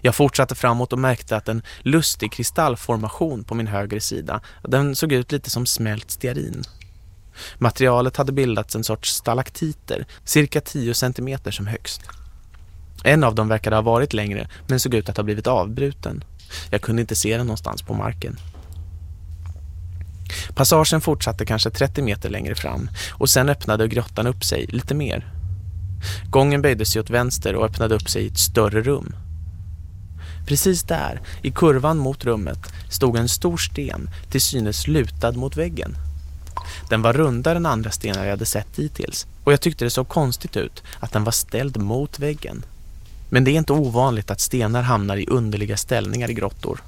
Jag fortsatte framåt och märkte att en lustig kristallformation på min högra sida, den såg ut lite som smält stearin. Materialet hade bildats en sorts stalaktiter, cirka 10 cm som högst. En av dem verkade ha varit längre men såg ut att ha blivit avbruten. Jag kunde inte se den någonstans på marken. Passagen fortsatte kanske 30 meter längre fram och sen öppnade grottan upp sig lite mer. Gången böjde sig åt vänster och öppnade upp sig i ett större rum. Precis där, i kurvan mot rummet, stod en stor sten till synes lutad mot väggen. Den var rundare än andra stenar jag hade sett hittills och jag tyckte det såg konstigt ut att den var ställd mot väggen. Men det är inte ovanligt att stenar hamnar i underliga ställningar i grottor.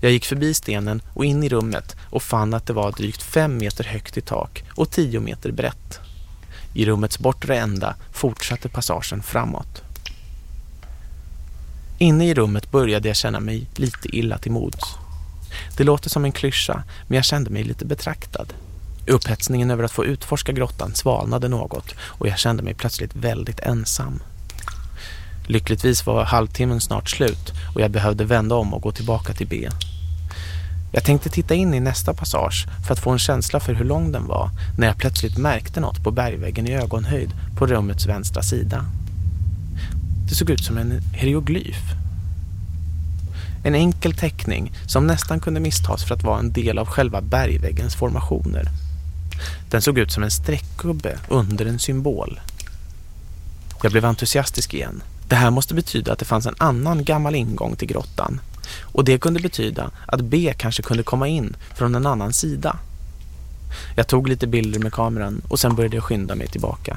Jag gick förbi stenen och in i rummet och fann att det var drygt fem meter högt i tak och tio meter brett. I rummets bortre ända fortsatte passagen framåt. Inne i rummet började jag känna mig lite illa till mods. Det låter som en klyscha, men jag kände mig lite betraktad. Upphetsningen över att få utforska grottan svalnade något och jag kände mig plötsligt väldigt ensam. Lyckligtvis var halvtimmen snart slut och jag behövde vända om och gå tillbaka till B. Jag tänkte titta in i nästa passage för att få en känsla för hur lång den var när jag plötsligt märkte något på bergväggen i ögonhöjd på rummets vänstra sida. Det såg ut som en hieroglyf. En enkel teckning som nästan kunde misstas för att vara en del av själva bergväggens formationer. Den såg ut som en streckgubbe under en symbol. Jag blev entusiastisk igen. Det här måste betyda att det fanns en annan gammal ingång till grottan. Och det kunde betyda att B kanske kunde komma in från en annan sida. Jag tog lite bilder med kameran och sen började jag skynda mig tillbaka.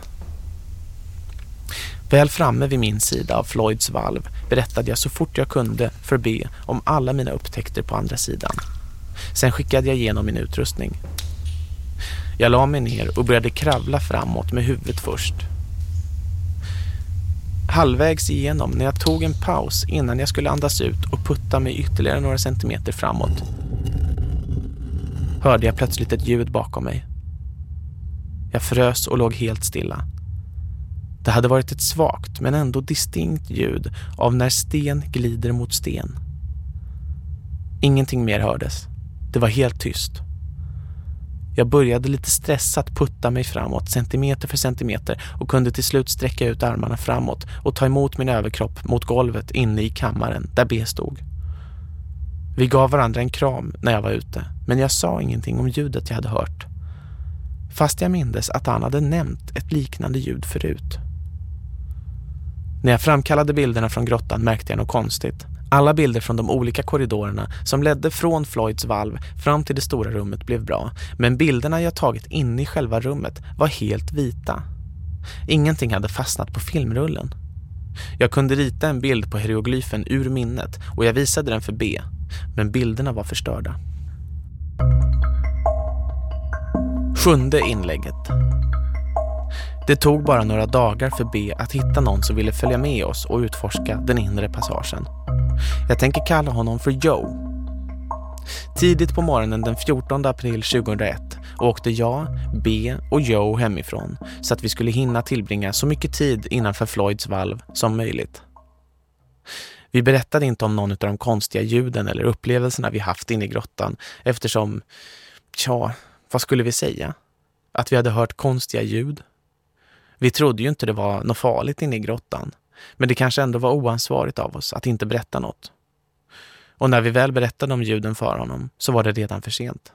Väl framme vid min sida av Floyds valv berättade jag så fort jag kunde för B om alla mina upptäckter på andra sidan. Sen skickade jag igenom min utrustning. Jag la mig ner och började kravla framåt med huvudet först. Halvvägs igenom när jag tog en paus innan jag skulle andas ut och putta mig ytterligare några centimeter framåt hörde jag plötsligt ett ljud bakom mig. Jag frös och låg helt stilla. Det hade varit ett svagt men ändå distinkt ljud av när sten glider mot sten. Ingenting mer hördes. Det var helt tyst. Jag började lite stressat putta mig framåt centimeter för centimeter och kunde till slut sträcka ut armarna framåt och ta emot min överkropp mot golvet inne i kammaren där B stod. Vi gav varandra en kram när jag var ute men jag sa ingenting om ljudet jag hade hört. Fast jag mindes att han hade nämnt ett liknande ljud förut. När jag framkallade bilderna från grottan märkte jag något konstigt. Alla bilder från de olika korridorerna som ledde från Floyds valv fram till det stora rummet blev bra. Men bilderna jag tagit in i själva rummet var helt vita. Ingenting hade fastnat på filmrullen. Jag kunde rita en bild på hieroglyfen ur minnet och jag visade den för B. Men bilderna var förstörda. Sjunde inlägget. Det tog bara några dagar för B att hitta någon som ville följa med oss och utforska den inre passagen. Jag tänker kalla honom för Joe. Tidigt på morgonen den 14 april 2001 åkte jag, B och Joe hemifrån så att vi skulle hinna tillbringa så mycket tid innanför Floyds valv som möjligt. Vi berättade inte om någon av de konstiga ljuden eller upplevelserna vi haft inne i grottan eftersom, ja, vad skulle vi säga? Att vi hade hört konstiga ljud? Vi trodde ju inte det var något farligt inne i grottan. Men det kanske ändå var oansvarigt av oss att inte berätta något. Och när vi väl berättade om ljuden för honom så var det redan för sent.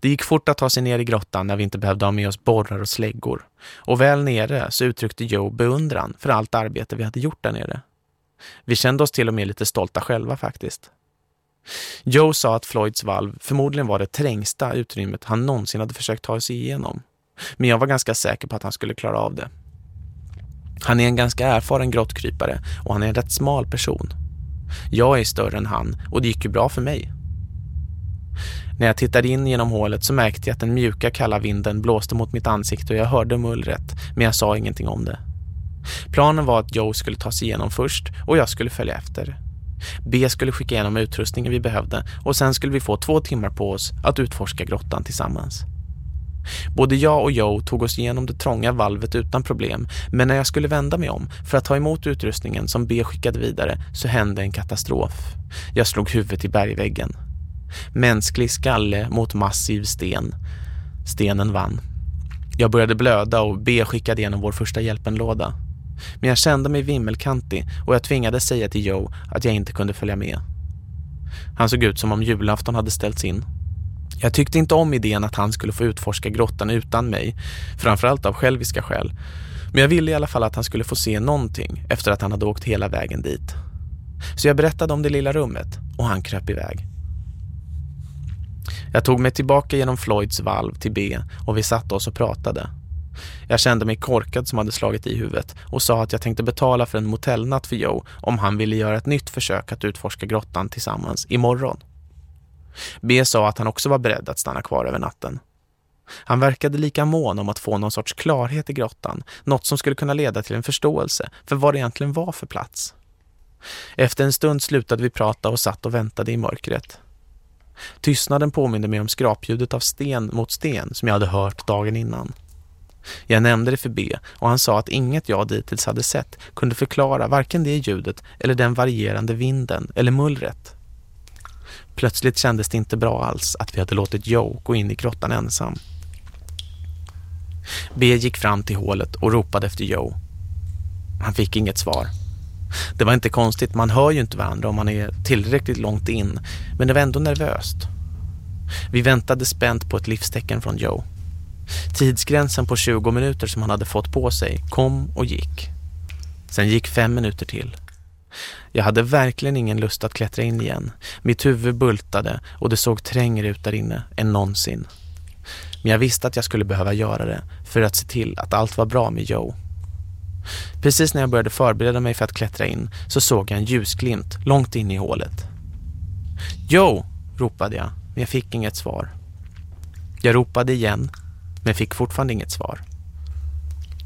Det gick fort att ta sig ner i grottan när vi inte behövde ha med oss borrar och släggor. Och väl nere så uttryckte Joe beundran för allt arbete vi hade gjort där nere. Vi kände oss till och med lite stolta själva faktiskt. Joe sa att Floyds valv förmodligen var det trängsta utrymmet han någonsin hade försökt ta sig igenom. Men jag var ganska säker på att han skulle klara av det. Han är en ganska erfaren grottkrypare och han är en rätt smal person. Jag är större än han och det gick ju bra för mig. När jag tittade in genom hålet så märkte jag att den mjuka kalla vinden blåste mot mitt ansikte och jag hörde mullret, men jag sa ingenting om det. Planen var att Joe skulle ta sig igenom först och jag skulle följa efter. B skulle skicka igenom utrustningen vi behövde och sen skulle vi få två timmar på oss att utforska grottan tillsammans. Både jag och Joe tog oss igenom det trånga valvet utan problem men när jag skulle vända mig om för att ta emot utrustningen som B skickade vidare så hände en katastrof. Jag slog huvudet i bergväggen. Mänsklig skalle mot massiv sten. Stenen vann. Jag började blöda och B skickade igenom vår första hjälpenlåda. Men jag kände mig vimmelkantig och jag tvingade säga till Joe att jag inte kunde följa med. Han såg ut som om julafton hade ställts in. Jag tyckte inte om idén att han skulle få utforska grottan utan mig, framförallt av själviska skäl. Men jag ville i alla fall att han skulle få se någonting efter att han hade åkt hela vägen dit. Så jag berättade om det lilla rummet och han kröp iväg. Jag tog mig tillbaka genom Floyds valv till B och vi satt oss och pratade. Jag kände mig korkad som hade slagit i huvudet och sa att jag tänkte betala för en motellnatt för Joe om han ville göra ett nytt försök att utforska grottan tillsammans imorgon. B sa att han också var beredd att stanna kvar över natten. Han verkade lika mån om att få någon sorts klarhet i grottan, något som skulle kunna leda till en förståelse för vad det egentligen var för plats. Efter en stund slutade vi prata och satt och väntade i mörkret. Tystnaden påminde mig om skrapljudet av sten mot sten som jag hade hört dagen innan. Jag nämnde det för B och han sa att inget jag dittills hade sett kunde förklara varken det ljudet eller den varierande vinden eller mullret. Plötsligt kändes det inte bra alls att vi hade låtit Joe gå in i grottan ensam. B gick fram till hålet och ropade efter Joe. Han fick inget svar. Det var inte konstigt, man hör ju inte varandra om man är tillräckligt långt in, men det var ändå nervöst. Vi väntade spänt på ett livstecken från Joe. Tidsgränsen på 20 minuter som han hade fått på sig kom och gick. Sen gick fem minuter till. Jag hade verkligen ingen lust att klättra in igen. Mitt huvud bultade och det såg trängre ut där inne än någonsin. Men jag visste att jag skulle behöva göra det för att se till att allt var bra med Joe. Precis när jag började förbereda mig för att klättra in så såg jag en ljusglimt långt in i hålet. Joe, ropade jag, men jag fick inget svar. Jag ropade igen, men fick fortfarande inget svar.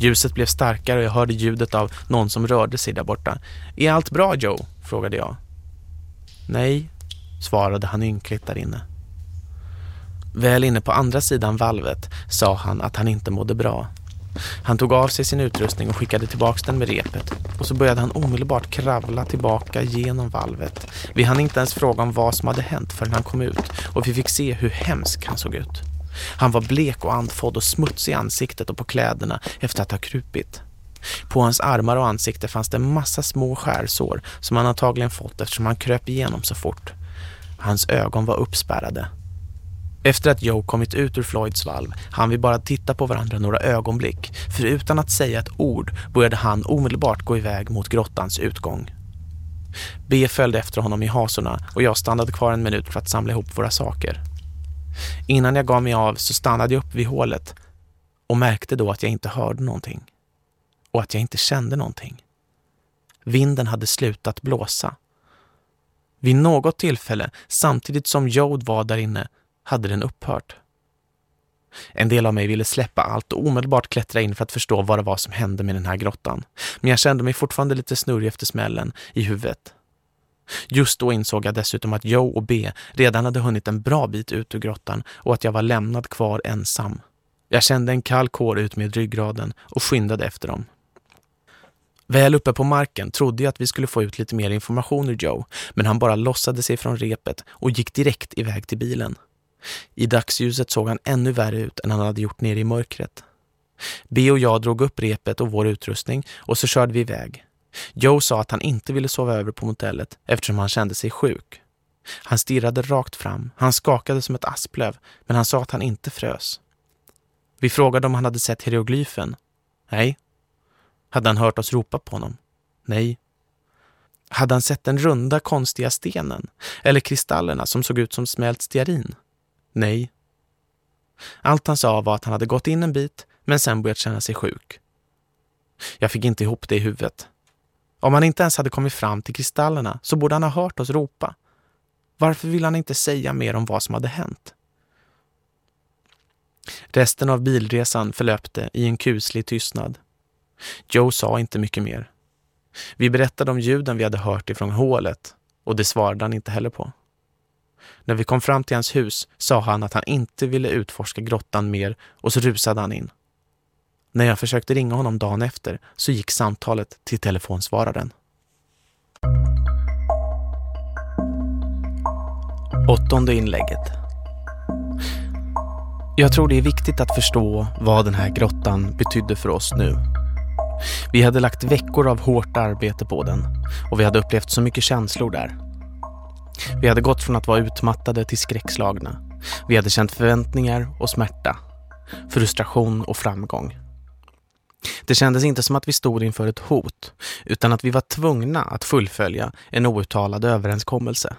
Ljuset blev starkare och jag hörde ljudet av någon som rörde sig där borta. Är allt bra, Joe? frågade jag. Nej, svarade han ynkligt där inne. Väl inne på andra sidan valvet sa han att han inte mådde bra. Han tog av sig sin utrustning och skickade tillbaka den med repet och så började han omedelbart kravla tillbaka genom valvet. Vi hann inte ens fråga om vad som hade hänt förrän han kom ut och vi fick se hur hemsk han såg ut. Han var blek och andfådd och smutsig i ansiktet och på kläderna efter att ha krupit. På hans armar och ansikte fanns det en massa små skärsår som han antagligen fått eftersom han kröp igenom så fort. Hans ögon var uppspärrade. Efter att Joe kommit ut ur Floyds valv han vi bara titta på varandra några ögonblick för utan att säga ett ord började han omedelbart gå iväg mot grottans utgång. B följde efter honom i hasorna och jag stannade kvar en minut för att samla ihop våra saker. Innan jag gav mig av så stannade jag upp vid hålet och märkte då att jag inte hörde någonting och att jag inte kände någonting. Vinden hade slutat blåsa. Vid något tillfälle, samtidigt som Jode var där inne, hade den upphört. En del av mig ville släppa allt och omedelbart klättra in för att förstå vad det var som hände med den här grottan. Men jag kände mig fortfarande lite snurrig efter smällen i huvudet. Just då insåg jag dessutom att Joe och B redan hade hunnit en bra bit ut ur grottan och att jag var lämnad kvar ensam. Jag kände en kall kår ut med ryggraden och skyndade efter dem. Väl uppe på marken trodde jag att vi skulle få ut lite mer information ur Joe, men han bara lossade sig från repet och gick direkt iväg till bilen. I dagsljuset såg han ännu värre ut än han hade gjort nere i mörkret. B och jag drog upp repet och vår utrustning och så körde vi iväg. Joe sa att han inte ville sova över på motellet eftersom han kände sig sjuk. Han stirrade rakt fram, han skakade som ett asplöv, men han sa att han inte frös. Vi frågade om han hade sett hieroglyfen. Nej. Hade han hört oss ropa på honom? Nej. Hade han sett den runda konstiga stenen? Eller kristallerna som såg ut som smält stearin? Nej. Allt han sa var att han hade gått in en bit men sen börjat känna sig sjuk. Jag fick inte ihop det i huvudet. Om han inte ens hade kommit fram till kristallerna så borde han ha hört oss ropa. Varför ville han inte säga mer om vad som hade hänt? Resten av bilresan förlöpte i en kuslig tystnad. Joe sa inte mycket mer. Vi berättade om ljuden vi hade hört ifrån hålet och det svarade han inte heller på. När vi kom fram till hans hus sa han att han inte ville utforska grottan mer och så rusade han in. När jag försökte ringa honom dagen efter så gick samtalet till telefonsvararen. Åttonde inlägget. Jag tror det är viktigt att förstå vad den här grottan betydde för oss nu. Vi hade lagt veckor av hårt arbete på den och vi hade upplevt så mycket känslor där. Vi hade gått från att vara utmattade till skräckslagna. Vi hade känt förväntningar och smärta, frustration och framgång. Det kändes inte som att vi stod inför ett hot, utan att vi var tvungna att fullfölja en outtalad överenskommelse.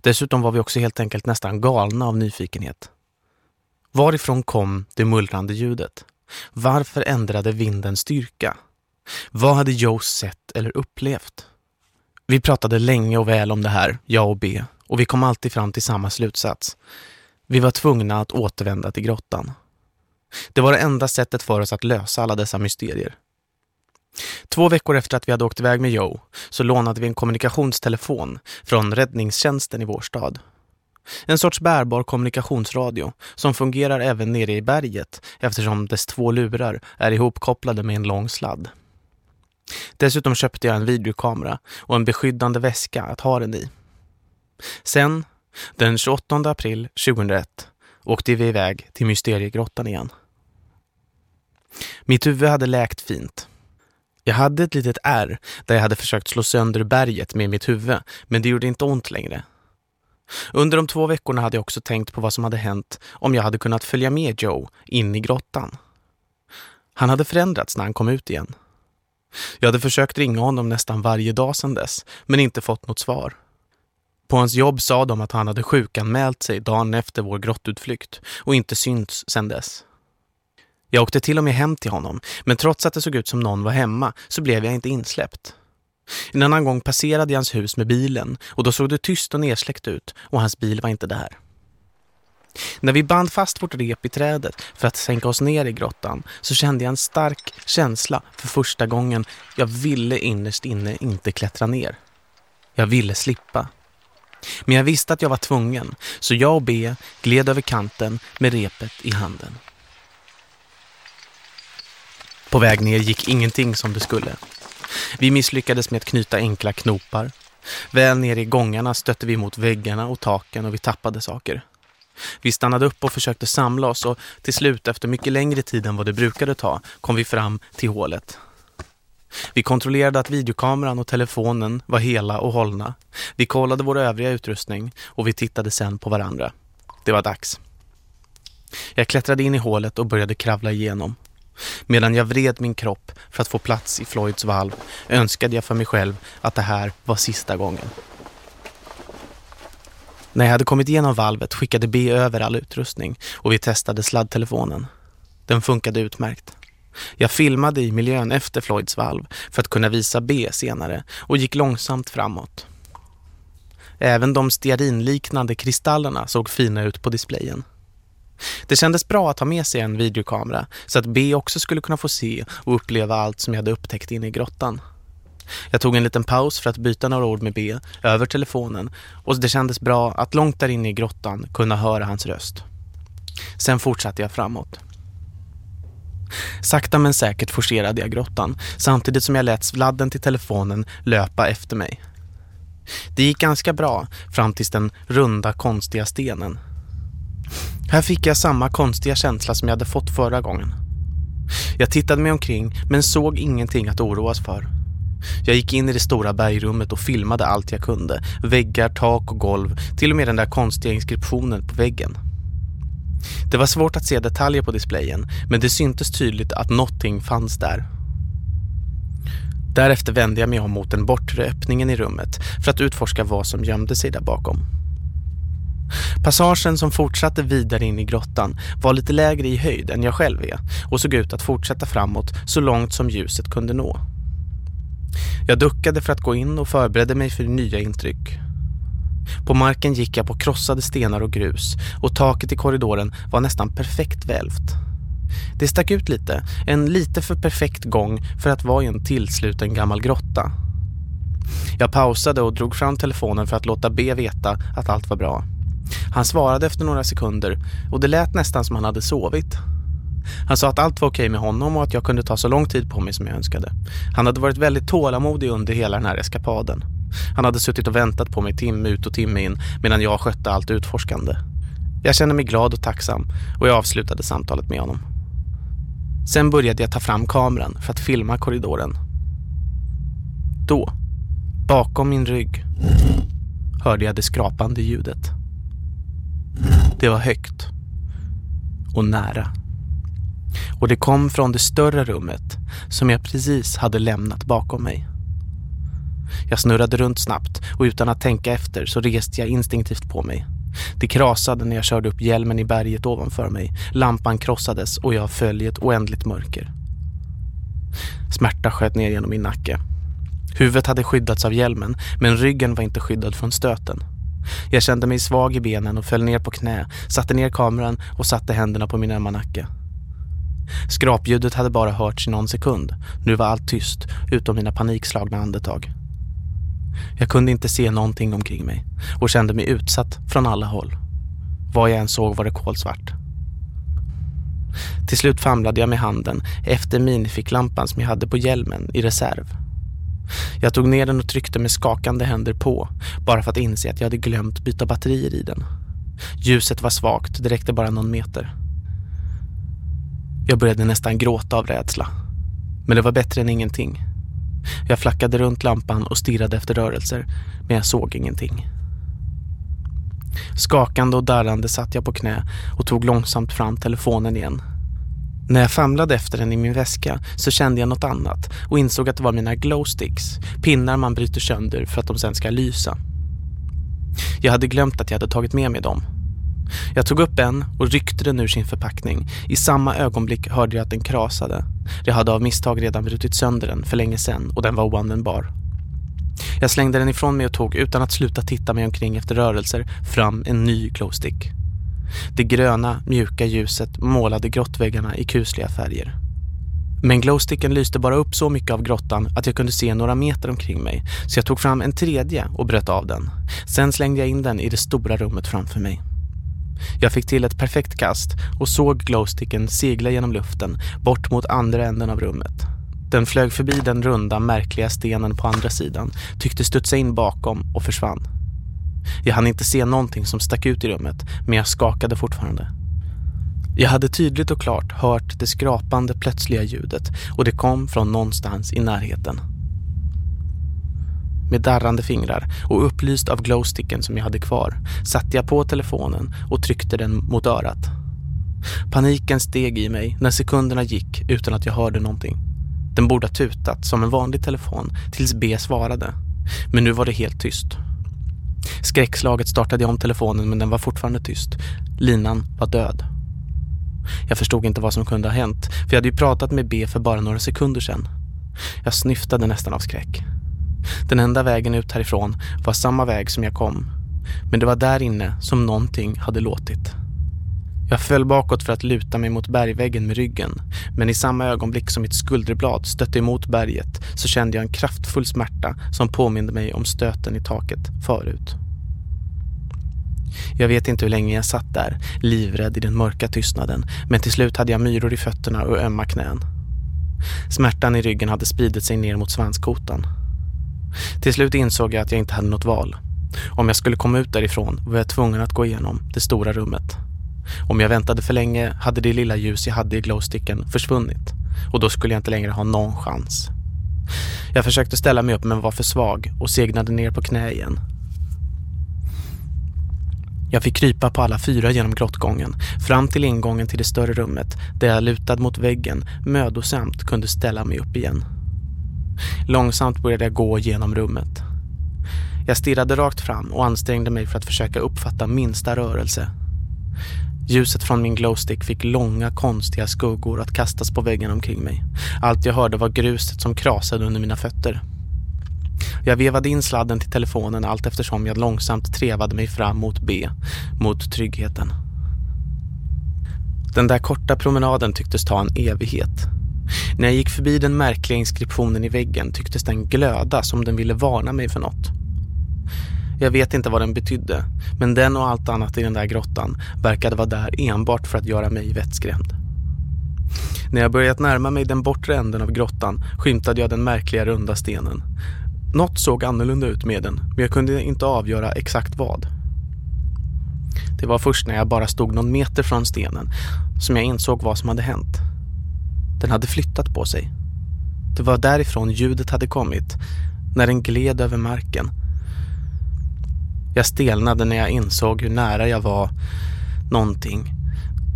Dessutom var vi också helt enkelt nästan galna av nyfikenhet. Varifrån kom det mullrande ljudet? Varför ändrade vinden styrka? Vad hade Joe sett eller upplevt? Vi pratade länge och väl om det här, jag och B, och vi kom alltid fram till samma slutsats. Vi var tvungna att återvända till grottan. Det var det enda sättet för oss att lösa alla dessa mysterier. Två veckor efter att vi hade åkt iväg med Joe så lånade vi en kommunikationstelefon från räddningstjänsten i vår stad. En sorts bärbar kommunikationsradio som fungerar även nere i berget eftersom dess två lurar är ihopkopplade med en lång sladd. Dessutom köpte jag en videokamera och en beskyddande väska att ha den i. Sen, den 28 april 2001, åkte vi iväg till Mysteriegrottan igen. Mitt huvud hade läkt fint. Jag hade ett litet ärr där jag hade försökt slå sönder berget med mitt huvud, men det gjorde inte ont längre. Under de två veckorna hade jag också tänkt på vad som hade hänt om jag hade kunnat följa med Joe in i grottan. Han hade förändrats när han kom ut igen. Jag hade försökt ringa honom nästan varje dag sedan dess, men inte fått något svar. På hans jobb sa de att han hade sjukanmält sig dagen efter vår grottutflykt och inte synts sedan dess. Jag åkte till och med hem till honom, men trots att det såg ut som någon var hemma så blev jag inte insläppt. En annan gång passerade jag hans hus med bilen och då såg det tyst och nedsläckt ut och hans bil var inte där. När vi band fast vårt rep i trädet för att sänka oss ner i grottan så kände jag en stark känsla för första gången jag ville innerst inne inte klättra ner. Jag ville slippa. Men jag visste att jag var tvungen så jag och B gled över kanten med repet i handen. På väg ner gick ingenting som det skulle. Vi misslyckades med att knyta enkla knopar. Väl ner i gångarna stötte vi mot väggarna och taken och vi tappade saker. Vi stannade upp och försökte samla oss och till slut efter mycket längre tid än vad det brukade ta kom vi fram till hålet. Vi kontrollerade att videokameran och telefonen var hela och hållna. Vi kollade vår övriga utrustning och vi tittade sen på varandra. Det var dags. Jag klättrade in i hålet och började kravla igenom. Medan jag vred min kropp för att få plats i Floyds valv önskade jag för mig själv att det här var sista gången. När jag hade kommit igenom valvet skickade B över all utrustning och vi testade sladdtelefonen. Den funkade utmärkt. Jag filmade i miljön efter Floyds valv för att kunna visa B senare och gick långsamt framåt. Även de stearinliknande kristallerna såg fina ut på displayen. Det kändes bra att ha med sig en videokamera så att B också skulle kunna få se och uppleva allt som jag hade upptäckt inne i grottan. Jag tog en liten paus för att byta några ord med B över telefonen och det kändes bra att långt där inne i grottan kunna höra hans röst. Sen fortsatte jag framåt. Sakta men säkert forcerade jag grottan samtidigt som jag lät sladden till telefonen löpa efter mig. Det gick ganska bra fram tills den runda konstiga stenen. Här fick jag samma konstiga känsla som jag hade fått förra gången. Jag tittade mig omkring men såg ingenting att oroas för. Jag gick in i det stora bergrummet och filmade allt jag kunde. Väggar, tak och golv, till och med den där konstiga inskriptionen på väggen. Det var svårt att se detaljer på displayen men det syntes tydligt att någonting fanns där. Därefter vände jag mig om mot den bortre öppningen i rummet för att utforska vad som gömde sig där bakom. Passagen som fortsatte vidare in i grottan var lite lägre i höjd än jag själv är och såg ut att fortsätta framåt så långt som ljuset kunde nå. Jag duckade för att gå in och förberedde mig för nya intryck. På marken gick jag på krossade stenar och grus och taket i korridoren var nästan perfekt välvt. Det stack ut lite, en lite för perfekt gång för att vara i en tillsluten gammal grotta. Jag pausade och drog fram telefonen för att låta B veta att allt var bra. Han svarade efter några sekunder och det lät nästan som han hade sovit. Han sa att allt var okej med honom och att jag kunde ta så lång tid på mig som jag önskade. Han hade varit väldigt tålamodig under hela den här eskapaden. Han hade suttit och väntat på mig timme ut och timme in medan jag skötte allt utforskande. Jag kände mig glad och tacksam och jag avslutade samtalet med honom. Sen började jag ta fram kameran för att filma korridoren. Då, bakom min rygg, hörde jag det skrapande ljudet. Det var högt och nära. Och det kom från det större rummet som jag precis hade lämnat bakom mig. Jag snurrade runt snabbt och utan att tänka efter så reste jag instinktivt på mig. Det krasade när jag körde upp hjälmen i berget ovanför mig. Lampan krossades och jag föll i ett oändligt mörker. Smärta sköt ner genom min nacke. Huvudet hade skyddats av hjälmen men ryggen var inte skyddad från stöten. Jag kände mig svag i benen och föll ner på knä, satte ner kameran och satte händerna på min ömma nacke. Skrapljudet hade bara hörts i någon sekund. Nu var allt tyst, utom mina panikslagna andetag. Jag kunde inte se någonting omkring mig och kände mig utsatt från alla håll. Vad jag än såg var det kolsvart. Till slut famlade jag med handen efter minificklampan som jag hade på hjälmen i reserv. Jag tog ner den och tryckte med skakande händer på, bara för att inse att jag hade glömt byta batterier i den. Ljuset var svagt, det räckte bara någon meter. Jag började nästan gråta av rädsla. Men det var bättre än ingenting. Jag flackade runt lampan och stirrade efter rörelser, men jag såg ingenting. Skakande och darrande satt jag på knä och tog långsamt fram telefonen igen. När jag famlade efter den i min väska så kände jag något annat och insåg att det var mina glowsticks, pinnar man bryter sönder för att de sen ska lysa. Jag hade glömt att jag hade tagit med mig dem. Jag tog upp en och ryckte den ur sin förpackning. I samma ögonblick hörde jag att den krasade. Jag hade av misstag redan brutit sönder den för länge sedan och den var oanvändbar. Jag slängde den ifrån mig och tog, utan att sluta titta mig omkring efter rörelser, fram en ny glowstick. Det gröna, mjuka ljuset målade grottväggarna i kusliga färger. Men glowsticken lyste bara upp så mycket av grottan att jag kunde se några meter omkring mig, så jag tog fram en tredje och bröt av den. Sen slängde jag in den i det stora rummet framför mig. Jag fick till ett perfekt kast och såg glowsticken segla genom luften bort mot andra änden av rummet. Den flög förbi den runda, märkliga stenen på andra sidan, tyckte studsa in bakom och försvann. Jag hann inte se någonting som stack ut i rummet, men jag skakade fortfarande. Jag hade tydligt och klart hört det skrapande plötsliga ljudet och det kom från någonstans i närheten. Med darrande fingrar och upplyst av glowsticken som jag hade kvar satte jag på telefonen och tryckte den mot örat. Paniken steg i mig när sekunderna gick utan att jag hörde någonting. Den borde ha tutat som en vanlig telefon tills B svarade. Men nu var det helt tyst. Skräckslaget startade jag om telefonen men den var fortfarande tyst. Linan var död. Jag förstod inte vad som kunde ha hänt för jag hade ju pratat med B för bara några sekunder sedan. Jag snyftade nästan av skräck. Den enda vägen ut härifrån var samma väg som jag kom. Men det var där inne som någonting hade låtit. Jag föll bakåt för att luta mig mot bergväggen med ryggen. Men i samma ögonblick som mitt skulderblad stötte emot berget så kände jag en kraftfull smärta som påminde mig om stöten i taket förut. Jag vet inte hur länge jag satt där, livrädd i den mörka tystnaden, men till slut hade jag myror i fötterna och ömma knän. Smärtan i ryggen hade spridit sig ner mot svanskotan. Till slut insåg jag att jag inte hade något val. Om jag skulle komma ut därifrån var jag tvungen att gå igenom det stora rummet. Om jag väntade för länge hade det lilla ljus jag hade i glowsticken försvunnit och då skulle jag inte längre ha någon chans. Jag försökte ställa mig upp men var för svag och segnade ner på knä igen. Jag fick krypa på alla fyra genom grottgången, fram till ingången till det större rummet där jag lutad mot väggen mödosamt kunde ställa mig upp igen. Långsamt började jag gå genom rummet. Jag stirrade rakt fram och ansträngde mig för att försöka uppfatta minsta rörelse. Ljuset från min glowstick fick långa konstiga skuggor att kastas på väggen omkring mig. Allt jag hörde var gruset som krasade under mina fötter. Jag vevade in sladden till telefonen allt eftersom jag långsamt trevade mig fram mot B, mot tryggheten. Den där korta promenaden tycktes ta en evighet. När jag gick förbi den märkliga inskriptionen i väggen tycktes den glöda som den ville varna mig för något. Jag vet inte vad den betydde, men den och allt annat i den där grottan verkade vara där enbart för att göra mig vettskrämd. När jag börjat närma mig den bortre änden av grottan skymtade jag den märkliga runda stenen. Något såg annorlunda ut med den, men jag kunde inte avgöra exakt vad. Det var först när jag bara stod någon meter från stenen som jag insåg vad som hade hänt. Den hade flyttat på sig. Det var därifrån ljudet hade kommit, när den gled över marken. Jag stelnade när jag insåg hur nära jag var någonting,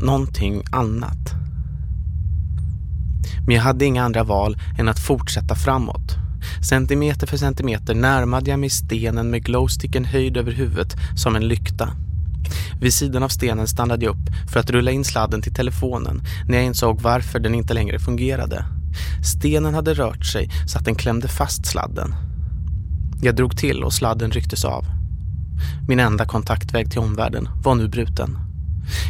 någonting annat. Men jag hade inga andra val än att fortsätta framåt. Centimeter för centimeter närmade jag mig stenen med glowsticken höjd över huvudet som en lykta. Vid sidan av stenen stannade jag upp för att rulla in sladden till telefonen när jag insåg varför den inte längre fungerade. Stenen hade rört sig så att den klämde fast sladden. Jag drog till och sladden rycktes av. Min enda kontaktväg till omvärlden var nu bruten.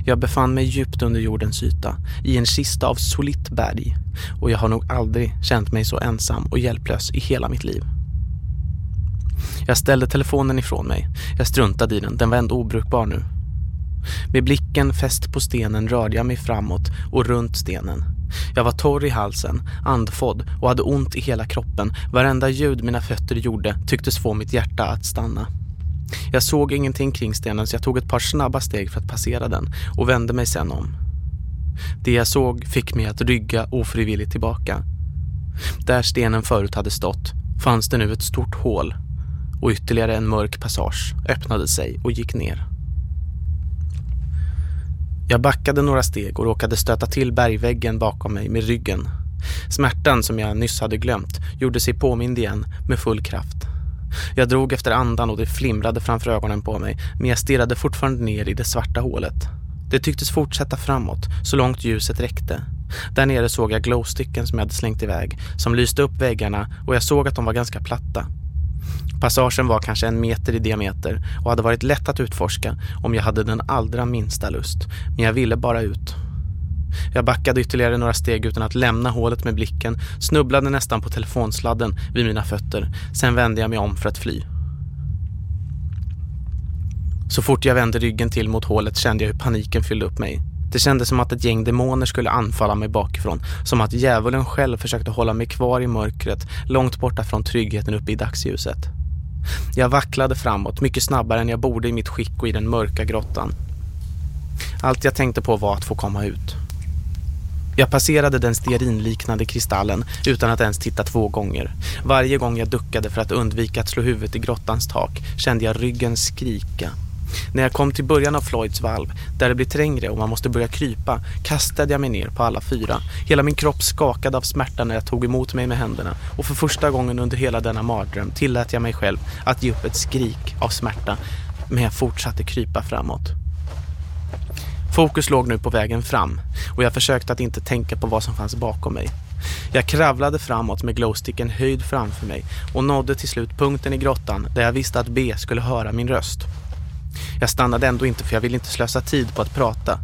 Jag befann mig djupt under jordens yta, i en kista av solitt berg och jag har nog aldrig känt mig så ensam och hjälplös i hela mitt liv. Jag ställde telefonen ifrån mig. Jag struntade i den, den var ändå obrukbar nu. Med blicken fäst på stenen rörde jag mig framåt och runt stenen. Jag var torr i halsen, andfådd och hade ont i hela kroppen. Varenda ljud mina fötter gjorde tycktes få mitt hjärta att stanna. Jag såg ingenting kring stenen så jag tog ett par snabba steg för att passera den och vände mig sen om. Det jag såg fick mig att rygga ofrivilligt tillbaka. Där stenen förut hade stått fanns det nu ett stort hål och ytterligare en mörk passage öppnade sig och gick ner. Jag backade några steg och råkade stöta till bergväggen bakom mig med ryggen. Smärtan som jag nyss hade glömt gjorde sig påmind igen med full kraft. Jag drog efter andan och det flimrade framför ögonen på mig men jag stirrade fortfarande ner i det svarta hålet. Det tycktes fortsätta framåt så långt ljuset räckte. Där nere såg jag glowsticken som jag hade slängt iväg som lyste upp väggarna och jag såg att de var ganska platta. Passagen var kanske en meter i diameter och hade varit lätt att utforska om jag hade den allra minsta lust. Men jag ville bara ut. Jag backade ytterligare några steg utan att lämna hålet med blicken, snubblade nästan på telefonsladden vid mina fötter. Sen vände jag mig om för att fly. Så fort jag vände ryggen till mot hålet kände jag hur paniken fyllde upp mig. Det kändes som att ett gäng demoner skulle anfalla mig bakifrån. Som att djävulen själv försökte hålla mig kvar i mörkret, långt borta från tryggheten uppe i dagsljuset. Jag vacklade framåt, mycket snabbare än jag borde i mitt skick och i den mörka grottan. Allt jag tänkte på var att få komma ut. Jag passerade den stearinliknande kristallen utan att ens titta två gånger. Varje gång jag duckade för att undvika att slå huvudet i grottans tak kände jag ryggen skrika. När jag kom till början av Floyds valv, där det blir trängre och man måste börja krypa, kastade jag mig ner på alla fyra. Hela min kropp skakade av smärta när jag tog emot mig med händerna och för första gången under hela denna mardröm tillät jag mig själv att ge upp ett skrik av smärta, men jag fortsatte krypa framåt. Fokus låg nu på vägen fram och jag försökte att inte tänka på vad som fanns bakom mig. Jag kravlade framåt med glowsticken höjd framför mig och nådde till slut punkten i grottan där jag visste att B skulle höra min röst. Jag stannade ändå inte för jag ville inte slösa tid på att prata.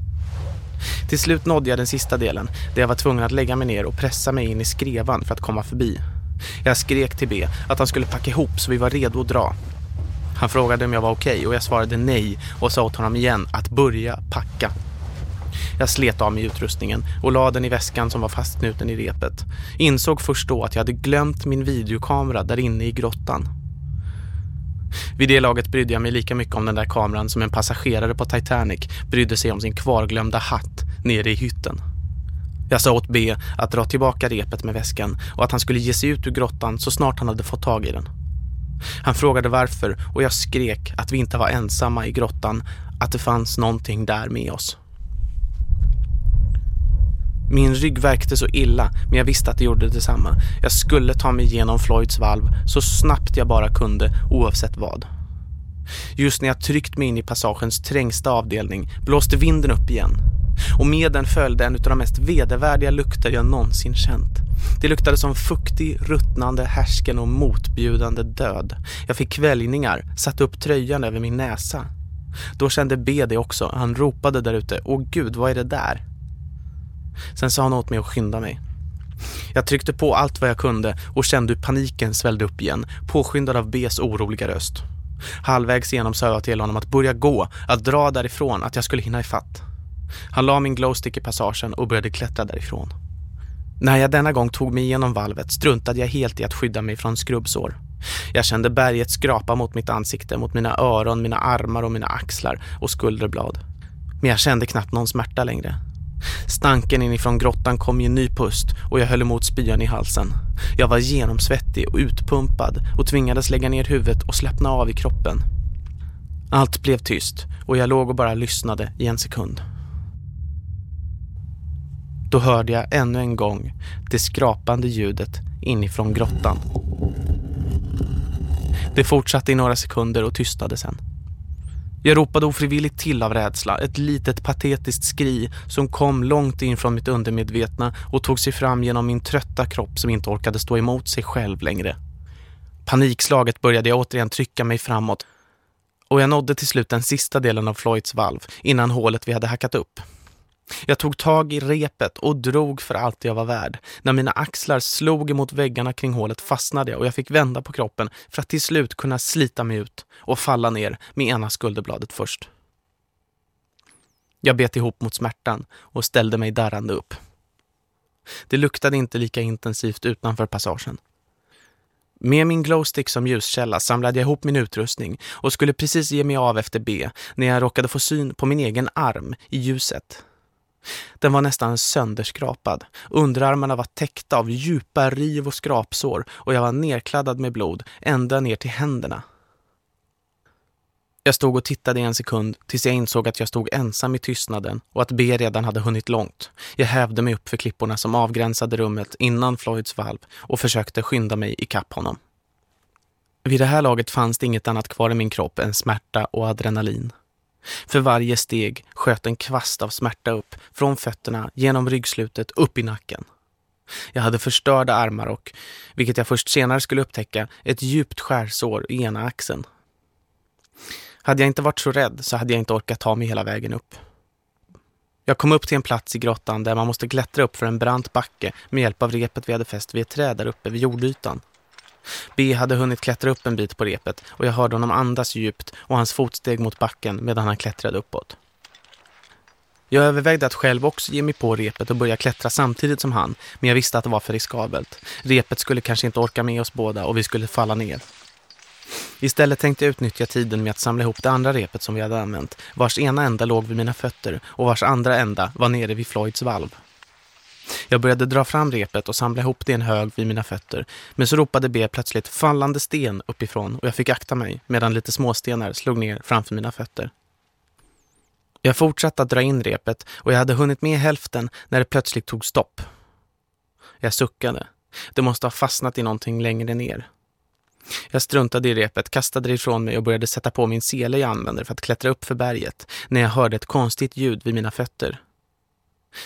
Till slut nådde jag den sista delen där jag var tvungen att lägga mig ner och pressa mig in i skrevan för att komma förbi. Jag skrek till B att han skulle packa ihop så vi var redo att dra. Han frågade om jag var okej okay och jag svarade nej och sa åt honom igen att börja packa. Jag slet av mig utrustningen och la den i väskan som var fastknuten i repet. Insåg först då att jag hade glömt min videokamera där inne i grottan. Vid det laget brydde jag mig lika mycket om den där kameran som en passagerare på Titanic brydde sig om sin kvarglömda hatt nere i hytten. Jag sa åt B att dra tillbaka repet med väskan och att han skulle ge sig ut ur grottan så snart han hade fått tag i den. Han frågade varför och jag skrek att vi inte var ensamma i grottan, att det fanns någonting där med oss. Min rygg verkte så illa, men jag visste att det gjorde detsamma. Jag skulle ta mig igenom Floyds valv så snabbt jag bara kunde, oavsett vad. Just när jag tryckt mig in i passagens trängsta avdelning blåste vinden upp igen. Och med den följde en av de mest vedervärdiga lukter jag någonsin känt. Det luktade som fuktig, ruttnande, härsken och motbjudande död. Jag fick kvällningar, satte upp tröjan över min näsa. Då kände B det också. Han ropade där ute. Åh gud, vad är det där? Sen sa han åt mig att skynda mig. Jag tryckte på allt vad jag kunde och kände hur paniken svällde upp igen, påskyndad av Bs oroliga röst. Halvvägs igenom sa jag till honom att börja gå, att dra därifrån, att jag skulle hinna ifatt. Han la min glowstick i passagen och började klättra därifrån. När jag denna gång tog mig igenom valvet struntade jag helt i att skydda mig från skrubbsår. Jag kände berget skrapa mot mitt ansikte, mot mina öron, mina armar och mina axlar och skulderblad. Men jag kände knappt någon smärta längre. Stanken inifrån grottan kom i en ny pust och jag höll emot spyan i halsen. Jag var genomsvettig och utpumpad och tvingades lägga ner huvudet och slappna av i kroppen. Allt blev tyst och jag låg och bara lyssnade i en sekund. Då hörde jag ännu en gång det skrapande ljudet inifrån grottan. Det fortsatte i några sekunder och tystade sen. Jag ropade ofrivilligt till av rädsla, ett litet patetiskt skri som kom långt in från mitt undermedvetna och tog sig fram genom min trötta kropp som inte orkade stå emot sig själv längre. Panikslaget började jag återigen trycka mig framåt och jag nådde till slut den sista delen av Floyds valv innan hålet vi hade hackat upp. Jag tog tag i repet och drog för allt jag var värd. När mina axlar slog emot väggarna kring hålet fastnade jag och jag fick vända på kroppen för att till slut kunna slita mig ut och falla ner med ena skulderbladet först. Jag bet ihop mot smärtan och ställde mig darrande upp. Det luktade inte lika intensivt utanför passagen. Med min glowstick som ljuskälla samlade jag ihop min utrustning och skulle precis ge mig av efter B när jag råkade få syn på min egen arm i ljuset. Den var nästan sönderskrapad. Underarmarna var täckta av djupa riv och skrapsår och jag var nerkladdad med blod ända ner till händerna. Jag stod och tittade i en sekund tills jag insåg att jag stod ensam i tystnaden och att B redan hade hunnit långt. Jag hävde mig upp för klipporna som avgränsade rummet innan Floyds valv och försökte skynda mig i kapp honom. Vid det här laget fanns det inget annat kvar i min kropp än smärta och adrenalin. För varje steg sköt en kvast av smärta upp från fötterna genom ryggslutet upp i nacken. Jag hade förstörda armar och, vilket jag först senare skulle upptäcka, ett djupt skärsår i ena axeln. Hade jag inte varit så rädd så hade jag inte orkat ta mig hela vägen upp. Jag kom upp till en plats i grottan där man måste klättra upp för en brant backe med hjälp av repet vi hade fäst vid ett träd där uppe vid jordytan. B hade hunnit klättra upp en bit på repet och jag hörde honom andas djupt och hans fotsteg mot backen medan han klättrade uppåt. Jag övervägde att själv också ge mig på repet och börja klättra samtidigt som han, men jag visste att det var för riskabelt. Repet skulle kanske inte orka med oss båda och vi skulle falla ner. Istället tänkte jag utnyttja tiden med att samla ihop det andra repet som vi hade använt, vars ena ända låg vid mina fötter och vars andra ända var nere vid Floyds valv. Jag började dra fram repet och samla ihop det i en hög vid mina fötter, men så ropade B plötsligt fallande sten uppifrån och jag fick akta mig medan lite småstenar slog ner framför mina fötter. Jag fortsatte att dra in repet och jag hade hunnit med hälften när det plötsligt tog stopp. Jag suckade. Det måste ha fastnat i någonting längre ner. Jag struntade i repet, kastade det ifrån mig och började sätta på min sele jag använder för att klättra upp för berget när jag hörde ett konstigt ljud vid mina fötter.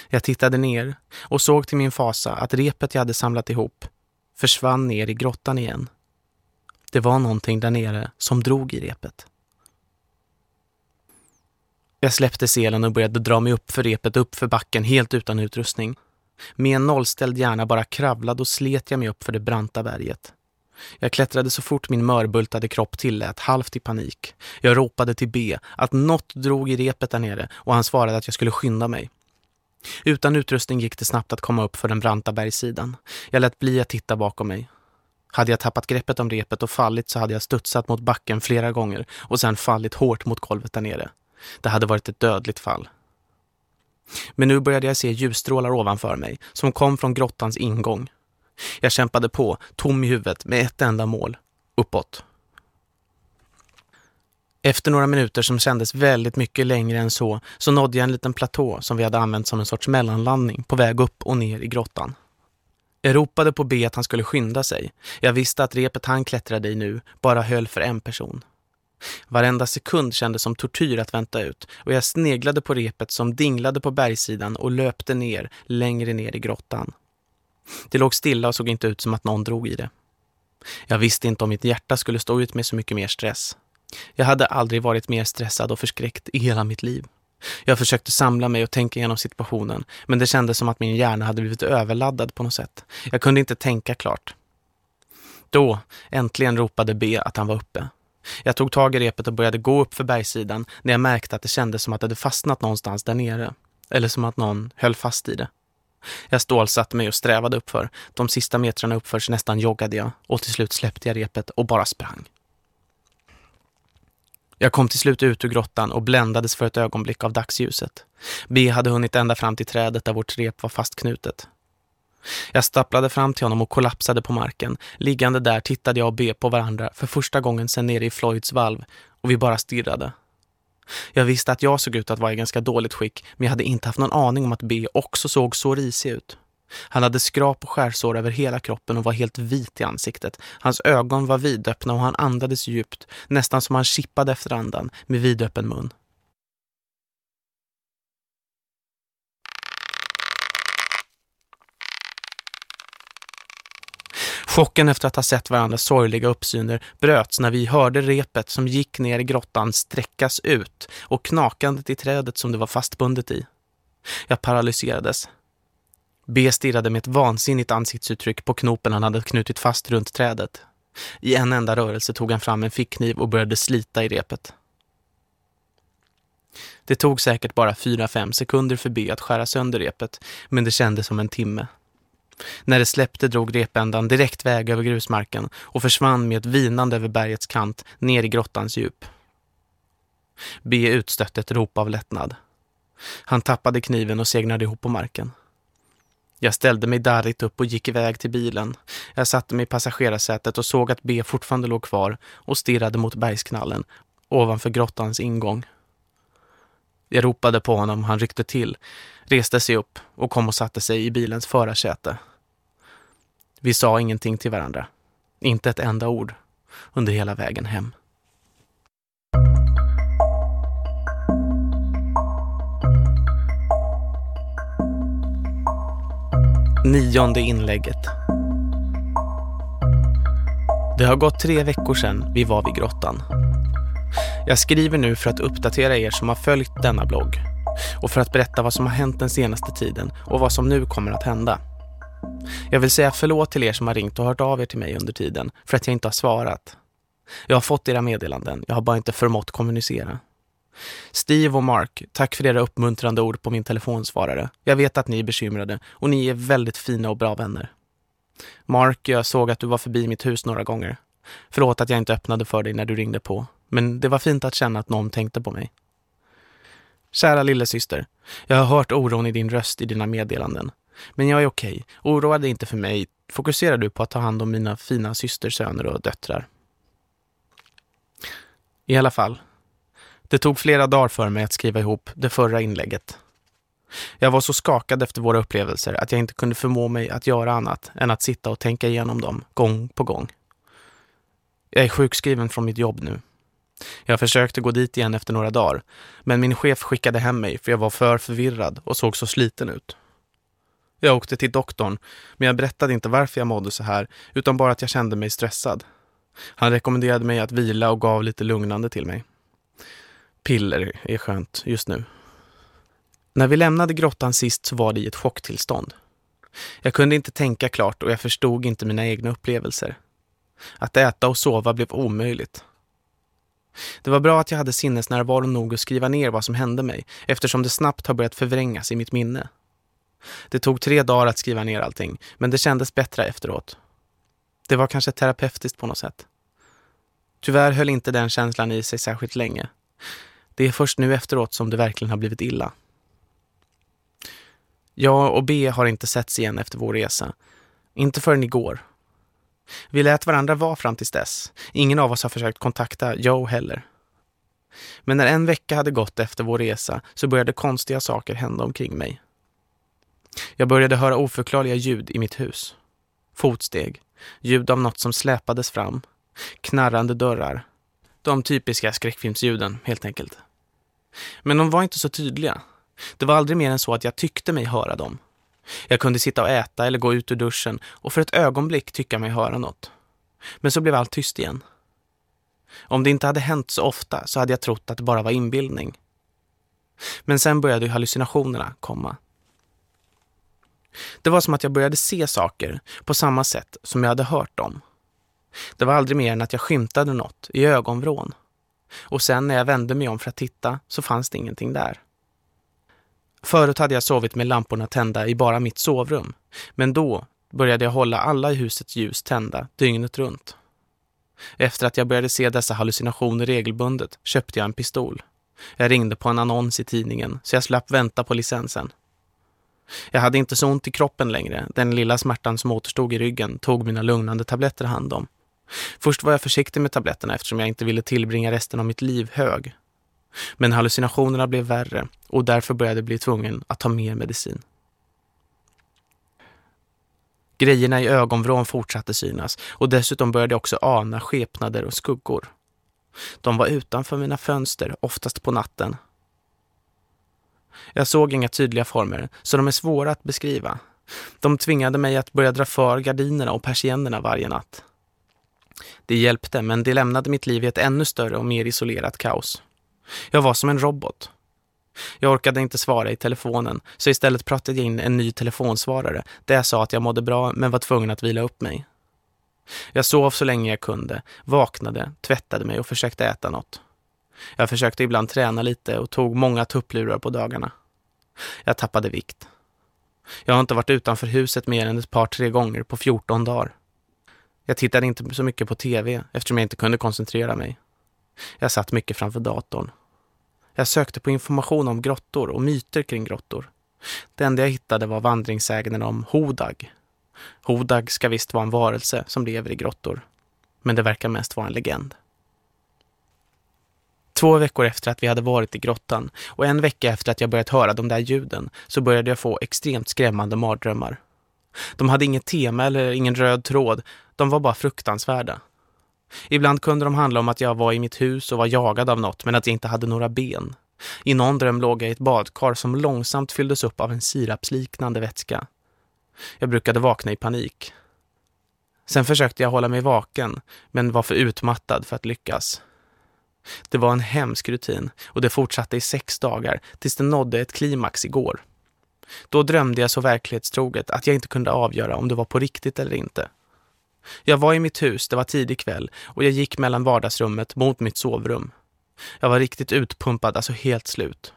Jag tittade ner och såg till min fasa att repet jag hade samlat ihop försvann ner i grottan igen. Det var någonting där nere som drog i repet. Jag släppte selen och började dra mig upp för repet upp för backen helt utan utrustning. Med en nollställd hjärna bara kravlade och slet jag mig upp för det branta berget. Jag klättrade så fort min mörbultade kropp tillät, halvt i panik. Jag ropade till B att något drog i repet där nere och han svarade att jag skulle skynda mig. Utan utrustning gick det snabbt att komma upp för den branta bergssidan. Jag lät bli att titta bakom mig. Hade jag tappat greppet om repet och fallit så hade jag studsat mot backen flera gånger och sen fallit hårt mot golvet där nere. Det hade varit ett dödligt fall. Men nu började jag se ljusstrålar ovanför mig som kom från grottans ingång. Jag kämpade på, tom i huvudet, med ett enda mål. Uppåt. Efter några minuter som kändes väldigt mycket längre än så, så nådde jag en liten platå som vi hade använt som en sorts mellanlandning på väg upp och ner i grottan. Jag ropade på B att han skulle skynda sig. Jag visste att repet han klättrade i nu bara höll för en person. Varenda sekund kändes som tortyr att vänta ut och jag sneglade på repet som dinglade på bergssidan och löpte ner längre ner i grottan. Det låg stilla och såg inte ut som att någon drog i det. Jag visste inte om mitt hjärta skulle stå ut med så mycket mer stress. Jag hade aldrig varit mer stressad och förskräckt i hela mitt liv. Jag försökte samla mig och tänka igenom situationen, men det kändes som att min hjärna hade blivit överladdad på något sätt. Jag kunde inte tänka klart. Då, äntligen ropade B att han var uppe. Jag tog tag i repet och började gå upp för bergssidan när jag märkte att det kändes som att det hade fastnat någonstans där nere. Eller som att någon höll fast i det. Jag stålsatte mig och strävade uppför. De sista metrarna uppför nästan joggade jag och till slut släppte jag repet och bara sprang. Jag kom till slut ut ur grottan och bländades för ett ögonblick av dagsljuset. B hade hunnit ända fram till trädet där vårt rep var fastknutet. Jag stapplade fram till honom och kollapsade på marken. Liggande där tittade jag och B på varandra för första gången sedan nere i Floyds valv och vi bara stirrade. Jag visste att jag såg ut att vara i ganska dåligt skick men jag hade inte haft någon aning om att B också såg så risig ut. Han hade skrap och skärsår över hela kroppen och var helt vit i ansiktet. Hans ögon var vidöppna och han andades djupt, nästan som han kippade efter andan med vidöppen mun. Chocken efter att ha sett varandras sorgliga uppsyner bröts när vi hörde repet som gick ner i grottan sträckas ut och knakandet i trädet som det var fastbundet i. Jag paralyserades. B stirrade med ett vansinnigt ansiktsuttryck på knopen han hade knutit fast runt trädet. I en enda rörelse tog han fram en fickkniv och började slita i repet. Det tog säkert bara fyra fem sekunder för B att skära sönder repet, men det kändes som en timme. När det släppte drog repändan direkt väg över grusmarken och försvann med ett vinande över bergets kant ner i grottans djup. B utstötte ett rop av lättnad. Han tappade kniven och segnade ihop på marken. Jag ställde mig darrigt upp och gick iväg till bilen. Jag satte mig i passagerarsätet och såg att B fortfarande låg kvar och stirrade mot bergsknallen ovanför grottans ingång. Jag ropade på honom, han ryckte till, reste sig upp och kom och satte sig i bilens förarsäte. Vi sa ingenting till varandra. Inte ett enda ord under hela vägen hem. Nionde inlägget. Det har gått tre veckor sedan vi var vid grottan. Jag skriver nu för att uppdatera er som har följt denna blogg och för att berätta vad som har hänt den senaste tiden och vad som nu kommer att hända. Jag vill säga förlåt till er som har ringt och hört av er till mig under tiden för att jag inte har svarat. Jag har fått era meddelanden, jag har bara inte förmått kommunicera. Steve och Mark, tack för era uppmuntrande ord på min telefonsvarare. Jag vet att ni är bekymrade och ni är väldigt fina och bra vänner. Mark, jag såg att du var förbi mitt hus några gånger. Förlåt att jag inte öppnade för dig när du ringde på, men det var fint att känna att någon tänkte på mig. Kära lillasyster, jag har hört oron i din röst i dina meddelanden. Men jag är okej. Oroa dig inte för mig. Fokuserar du på att ta hand om mina fina systersöner och döttrar. I alla fall, det tog flera dagar för mig att skriva ihop det förra inlägget. Jag var så skakad efter våra upplevelser att jag inte kunde förmå mig att göra annat än att sitta och tänka igenom dem gång på gång. Jag är sjukskriven från mitt jobb nu. Jag försökte gå dit igen efter några dagar, men min chef skickade hem mig för jag var för förvirrad och såg så sliten ut. Jag åkte till doktorn, men jag berättade inte varför jag mådde så här, utan bara att jag kände mig stressad. Han rekommenderade mig att vila och gav lite lugnande till mig. Piller är skönt just nu. När vi lämnade grottan sist så var det i ett chocktillstånd. Jag kunde inte tänka klart och jag förstod inte mina egna upplevelser. Att äta och sova blev omöjligt. Det var bra att jag hade sinnesnärvaro nog att skriva ner vad som hände mig eftersom det snabbt har börjat förvrängas i mitt minne. Det tog tre dagar att skriva ner allting, men det kändes bättre efteråt. Det var kanske terapeutiskt på något sätt. Tyvärr höll inte den känslan i sig särskilt länge. Det är först nu efteråt som det verkligen har blivit illa. Jag och B har inte setts igen efter vår resa. Inte förrän igår. Vi lät varandra vara fram tills dess. Ingen av oss har försökt kontakta Joe heller. Men när en vecka hade gått efter vår resa så började konstiga saker hända omkring mig. Jag började höra oförklarliga ljud i mitt hus. Fotsteg, ljud av något som släpades fram, knarrande dörrar. De typiska skräckfilmsljuden, helt enkelt. Men de var inte så tydliga. Det var aldrig mer än så att jag tyckte mig höra dem. Jag kunde sitta och äta eller gå ut ur duschen och för ett ögonblick tycka mig höra något. Men så blev allt tyst igen. Om det inte hade hänt så ofta så hade jag trott att det bara var inbildning. Men sen började hallucinationerna komma. Det var som att jag började se saker på samma sätt som jag hade hört dem. Det var aldrig mer än att jag skymtade något i ögonvrån. Och sen när jag vände mig om för att titta så fanns det ingenting där. Förut hade jag sovit med lamporna tända i bara mitt sovrum. Men då började jag hålla alla i husets ljus tända dygnet runt. Efter att jag började se dessa hallucinationer regelbundet köpte jag en pistol. Jag ringde på en annons i tidningen så jag slapp vänta på licensen. Jag hade inte så ont i kroppen längre. Den lilla smärtan som återstod i ryggen tog mina lugnande tabletter hand om. Först var jag försiktig med tabletterna eftersom jag inte ville tillbringa resten av mitt liv hög. Men hallucinationerna blev värre och därför började jag bli tvungen att ta mer medicin. Grejerna i ögonvrån fortsatte synas och dessutom började jag också ana skepnader och skuggor. De var utanför mina fönster, oftast på natten. Jag såg inga tydliga former, så de är svåra att beskriva. De tvingade mig att börja dra för gardinerna och persiennerna varje natt. Det hjälpte, men det lämnade mitt liv i ett ännu större och mer isolerat kaos. Jag var som en robot. Jag orkade inte svara i telefonen, så istället pratade jag in en ny telefonsvarare där jag sa att jag mådde bra men var tvungen att vila upp mig. Jag sov så länge jag kunde, vaknade, tvättade mig och försökte äta något. Jag försökte ibland träna lite och tog många tupplurar på dagarna. Jag tappade vikt. Jag har inte varit utanför huset mer än ett par tre gånger på 14 dagar. Jag tittade inte så mycket på tv eftersom jag inte kunde koncentrera mig. Jag satt mycket framför datorn. Jag sökte på information om grottor och myter kring grottor. Det enda jag hittade var vandringssägnen om Hodag. Hodag ska visst vara en varelse som lever i grottor. Men det verkar mest vara en legend. Två veckor efter att vi hade varit i grottan och en vecka efter att jag börjat höra de där ljuden så började jag få extremt skrämmande mardrömmar. De hade inget tema eller ingen röd tråd, de var bara fruktansvärda. Ibland kunde de handla om att jag var i mitt hus och var jagad av något men att jag inte hade några ben. I någon dröm låg jag i ett badkar som långsamt fylldes upp av en sirapsliknande vätska. Jag brukade vakna i panik. Sen försökte jag hålla mig vaken men var för utmattad för att lyckas. Det var en hemsk rutin och det fortsatte i sex dagar tills det nådde ett klimax igår. Då drömde jag så verklighetstroget att jag inte kunde avgöra om det var på riktigt eller inte. Jag var i mitt hus, det var tidig kväll och jag gick mellan vardagsrummet mot mitt sovrum. Jag var riktigt utpumpad, alltså helt slut.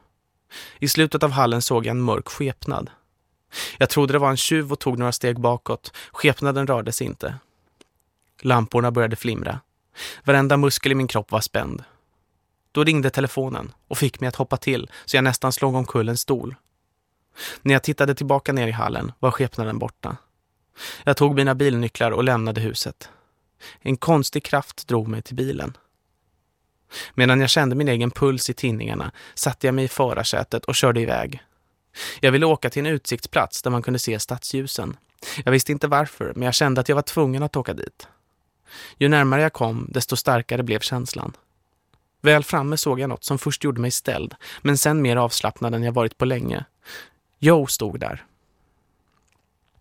I slutet av hallen såg jag en mörk skepnad. Jag trodde det var en tjuv och tog några steg bakåt. Skepnaden rörde sig inte. Lamporna började flimra. Varenda muskel i min kropp var spänd. Då ringde telefonen och fick mig att hoppa till så jag nästan slog omkull en stol. När jag tittade tillbaka ner i hallen var skepnaden borta. Jag tog mina bilnycklar och lämnade huset. En konstig kraft drog mig till bilen. Medan jag kände min egen puls i tinningarna satte jag mig i förarsätet och körde iväg. Jag ville åka till en utsiktsplats där man kunde se stadsljusen. Jag visste inte varför, men jag kände att jag var tvungen att åka dit. Ju närmare jag kom, desto starkare blev känslan. Väl framme såg jag något som först gjorde mig ställd, men sen mer avslappnad än jag varit på länge. Joe stod där.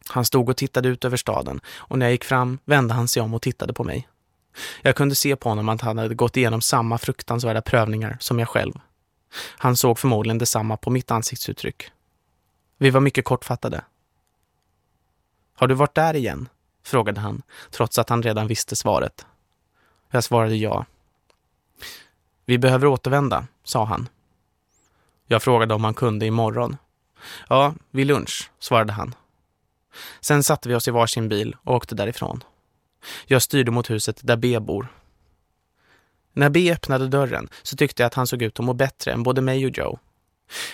Han stod och tittade ut över staden och när jag gick fram vände han sig om och tittade på mig. Jag kunde se på honom att han hade gått igenom samma fruktansvärda prövningar som jag själv. Han såg förmodligen detsamma på mitt ansiktsuttryck. Vi var mycket kortfattade. Har du varit där igen? frågade han, trots att han redan visste svaret. Jag svarade ja. Vi behöver återvända, sa han. Jag frågade om han kunde imorgon. Ja, vid lunch, svarade han. Sen satte vi oss i varsin bil och åkte därifrån. Jag styrde mot huset där B bor. När B öppnade dörren så tyckte jag att han såg ut att må bättre än både mig och Joe.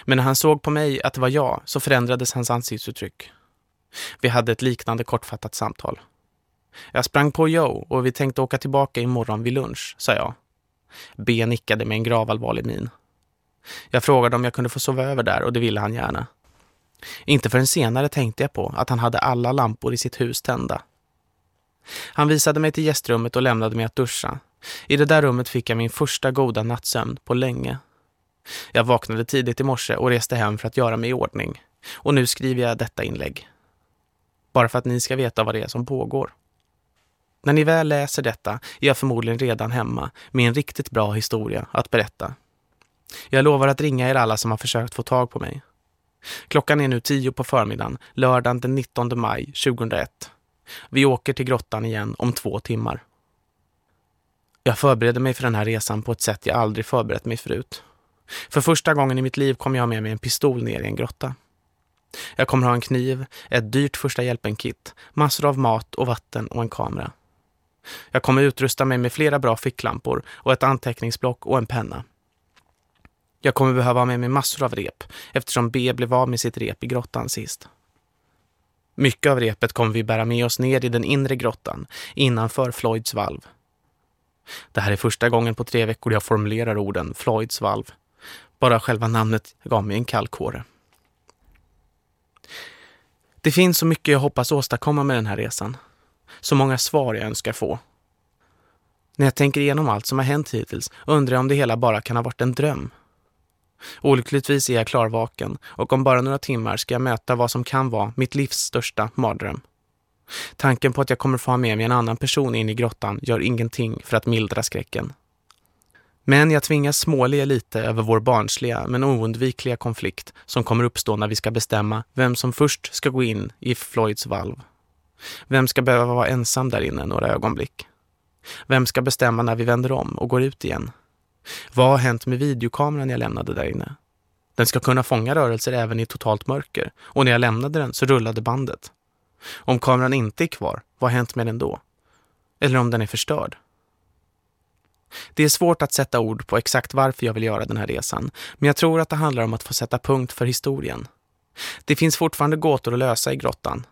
Men när han såg på mig att det var jag så förändrades hans ansiktsuttryck. Vi hade ett liknande kortfattat samtal. Jag sprang på Joe och vi tänkte åka tillbaka imorgon vid lunch, sa jag. B nickade med en gravallvarlig min. Jag frågade om jag kunde få sova över där och det ville han gärna. Inte förrän senare tänkte jag på att han hade alla lampor i sitt hus tända. Han visade mig till gästrummet och lämnade mig att duscha. I det där rummet fick jag min första goda nattsömn på länge. Jag vaknade tidigt i morse och reste hem för att göra mig i ordning. Och nu skriver jag detta inlägg. Bara för att ni ska veta vad det är som pågår. När ni väl läser detta är jag förmodligen redan hemma med en riktigt bra historia att berätta. Jag lovar att ringa er alla som har försökt få tag på mig. Klockan är nu tio på förmiddagen, lördagen den 19 maj 2001. Vi åker till grottan igen om två timmar. Jag förberedde mig för den här resan på ett sätt jag aldrig förberett mig förut. För första gången i mitt liv kommer jag med mig en pistol ner i en grotta. Jag kommer ha en kniv, ett dyrt första hjälpen-kit, massor av mat och vatten och en kamera. Jag kommer utrusta mig med flera bra ficklampor och ett anteckningsblock och en penna. Jag kommer behöva ha med mig massor av rep eftersom B blev av med sitt rep i grottan sist. Mycket av repet kommer vi bära med oss ner i den inre grottan innanför Floyds valv. Det här är första gången på tre veckor jag formulerar orden Floyds valv. Bara själva namnet gav mig en kall kåre. Det finns så mycket jag hoppas åstadkomma med den här resan. Så många svar jag önskar få. När jag tänker igenom allt som har hänt hittills undrar jag om det hela bara kan ha varit en dröm. Olyckligtvis är jag klarvaken och om bara några timmar ska jag möta vad som kan vara mitt livs största mardröm. Tanken på att jag kommer få ha med mig en annan person in i grottan gör ingenting för att mildra skräcken. Men jag tvingas småle lite över vår barnsliga men oundvikliga konflikt som kommer uppstå när vi ska bestämma vem som först ska gå in i Floyds valv. Vem ska behöva vara ensam där inne några ögonblick? Vem ska bestämma när vi vänder om och går ut igen? Vad har hänt med videokameran jag lämnade där inne? Den ska kunna fånga rörelser även i totalt mörker och när jag lämnade den så rullade bandet. Om kameran inte är kvar, vad har hänt med den då? Eller om den är förstörd? Det är svårt att sätta ord på exakt varför jag vill göra den här resan, men jag tror att det handlar om att få sätta punkt för historien. Det finns fortfarande gåtor att lösa i grottan.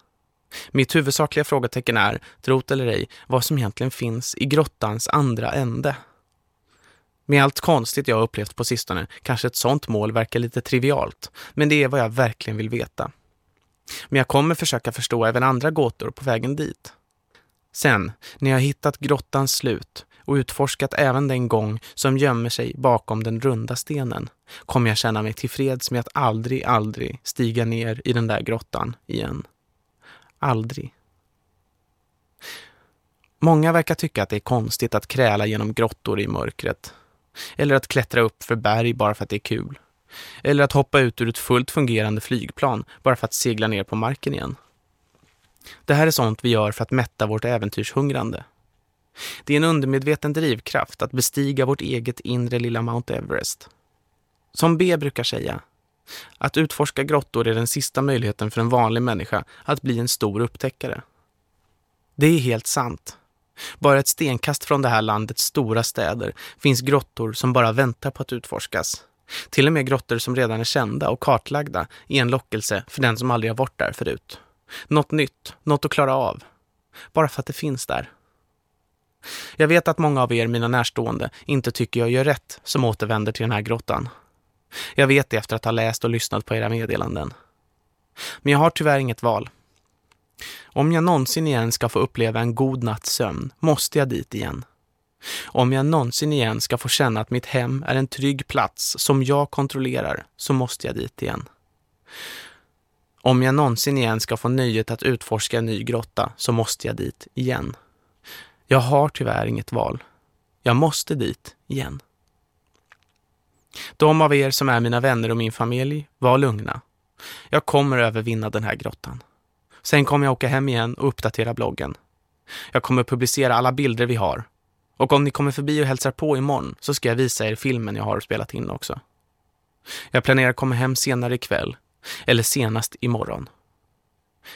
Mitt huvudsakliga frågetecken är, trot eller ej, vad som egentligen finns i grottans andra ände. Med allt konstigt jag upplevt på sistone kanske ett sånt mål verkar lite trivialt, men det är vad jag verkligen vill veta. Men jag kommer försöka förstå även andra gåtor på vägen dit. Sen, när jag hittat grottans slut och utforskat även den gång som gömmer sig bakom den runda stenen, kommer jag känna mig tillfreds med att aldrig, aldrig stiga ner i den där grottan igen. Aldrig. Många verkar tycka att det är konstigt att kräla genom grottor i mörkret. Eller att klättra upp för berg bara för att det är kul. Eller att hoppa ut ur ett fullt fungerande flygplan bara för att segla ner på marken igen. Det här är sånt vi gör för att mätta vårt äventyrshungrande. Det är en undermedveten drivkraft att bestiga vårt eget inre lilla Mount Everest. Som B brukar säga, att utforska grottor är den sista möjligheten för en vanlig människa att bli en stor upptäckare. Det är helt sant. Bara ett stenkast från det här landets stora städer finns grottor som bara väntar på att utforskas. Till och med grottor som redan är kända och kartlagda är en lockelse för den som aldrig har varit där förut. Något nytt, något att klara av. Bara för att det finns där. Jag vet att många av er, mina närstående, inte tycker jag gör rätt som återvänder till den här grottan. Jag vet det efter att ha läst och lyssnat på era meddelanden. Men jag har tyvärr inget val. Om jag någonsin igen ska få uppleva en god natts sömn måste jag dit igen. Om jag någonsin igen ska få känna att mitt hem är en trygg plats som jag kontrollerar så måste jag dit igen. Om jag någonsin igen ska få nöjet att utforska en ny grotta så måste jag dit igen. Jag har tyvärr inget val. Jag måste dit igen. De av er som är mina vänner och min familj, var lugna. Jag kommer övervinna den här grottan. Sen kommer jag åka hem igen och uppdatera bloggen. Jag kommer publicera alla bilder vi har. Och om ni kommer förbi och hälsar på imorgon så ska jag visa er filmen jag har spelat in också. Jag planerar att komma hem senare ikväll, eller senast imorgon.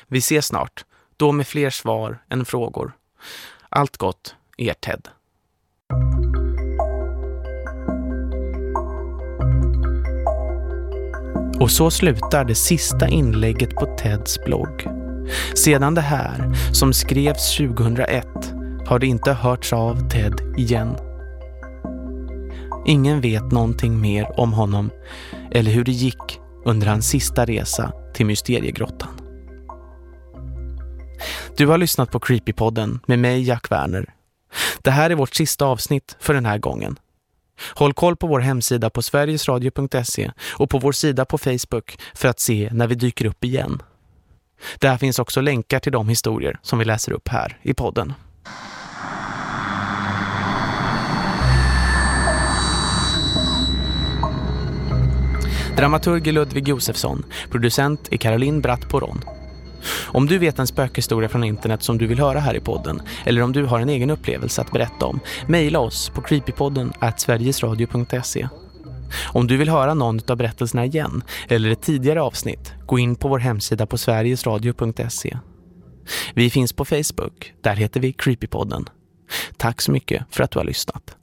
Vi ses snart, då med fler svar än frågor. Allt gott, er Ted. Och så slutar det sista inlägget på Teds blogg. Sedan det här, som skrevs 2001, har det inte hörts av Ted igen. Ingen vet någonting mer om honom eller hur det gick under hans sista resa till Mysteriegrottan. Du har lyssnat på Creepypodden med mig, Jack Werner. Det här är vårt sista avsnitt för den här gången. Håll koll på vår hemsida på sverigesradio.se och på vår sida på Facebook för att se när vi dyker upp igen. Där finns också länkar till de historier som vi läser upp här i podden. Dramaturg är Ludvig Josefsson, producent är Caroline Bratt Poron. Om du vet en spökhistoria från internet som du vill höra här i podden eller om du har en egen upplevelse att berätta om, mejla oss på creepypodden at sverigesradio.se. Om du vill höra någon av berättelserna igen eller ett tidigare avsnitt, gå in på vår hemsida på sverigesradio.se. Vi finns på Facebook, där heter vi Creepypodden. Tack så mycket för att du har lyssnat.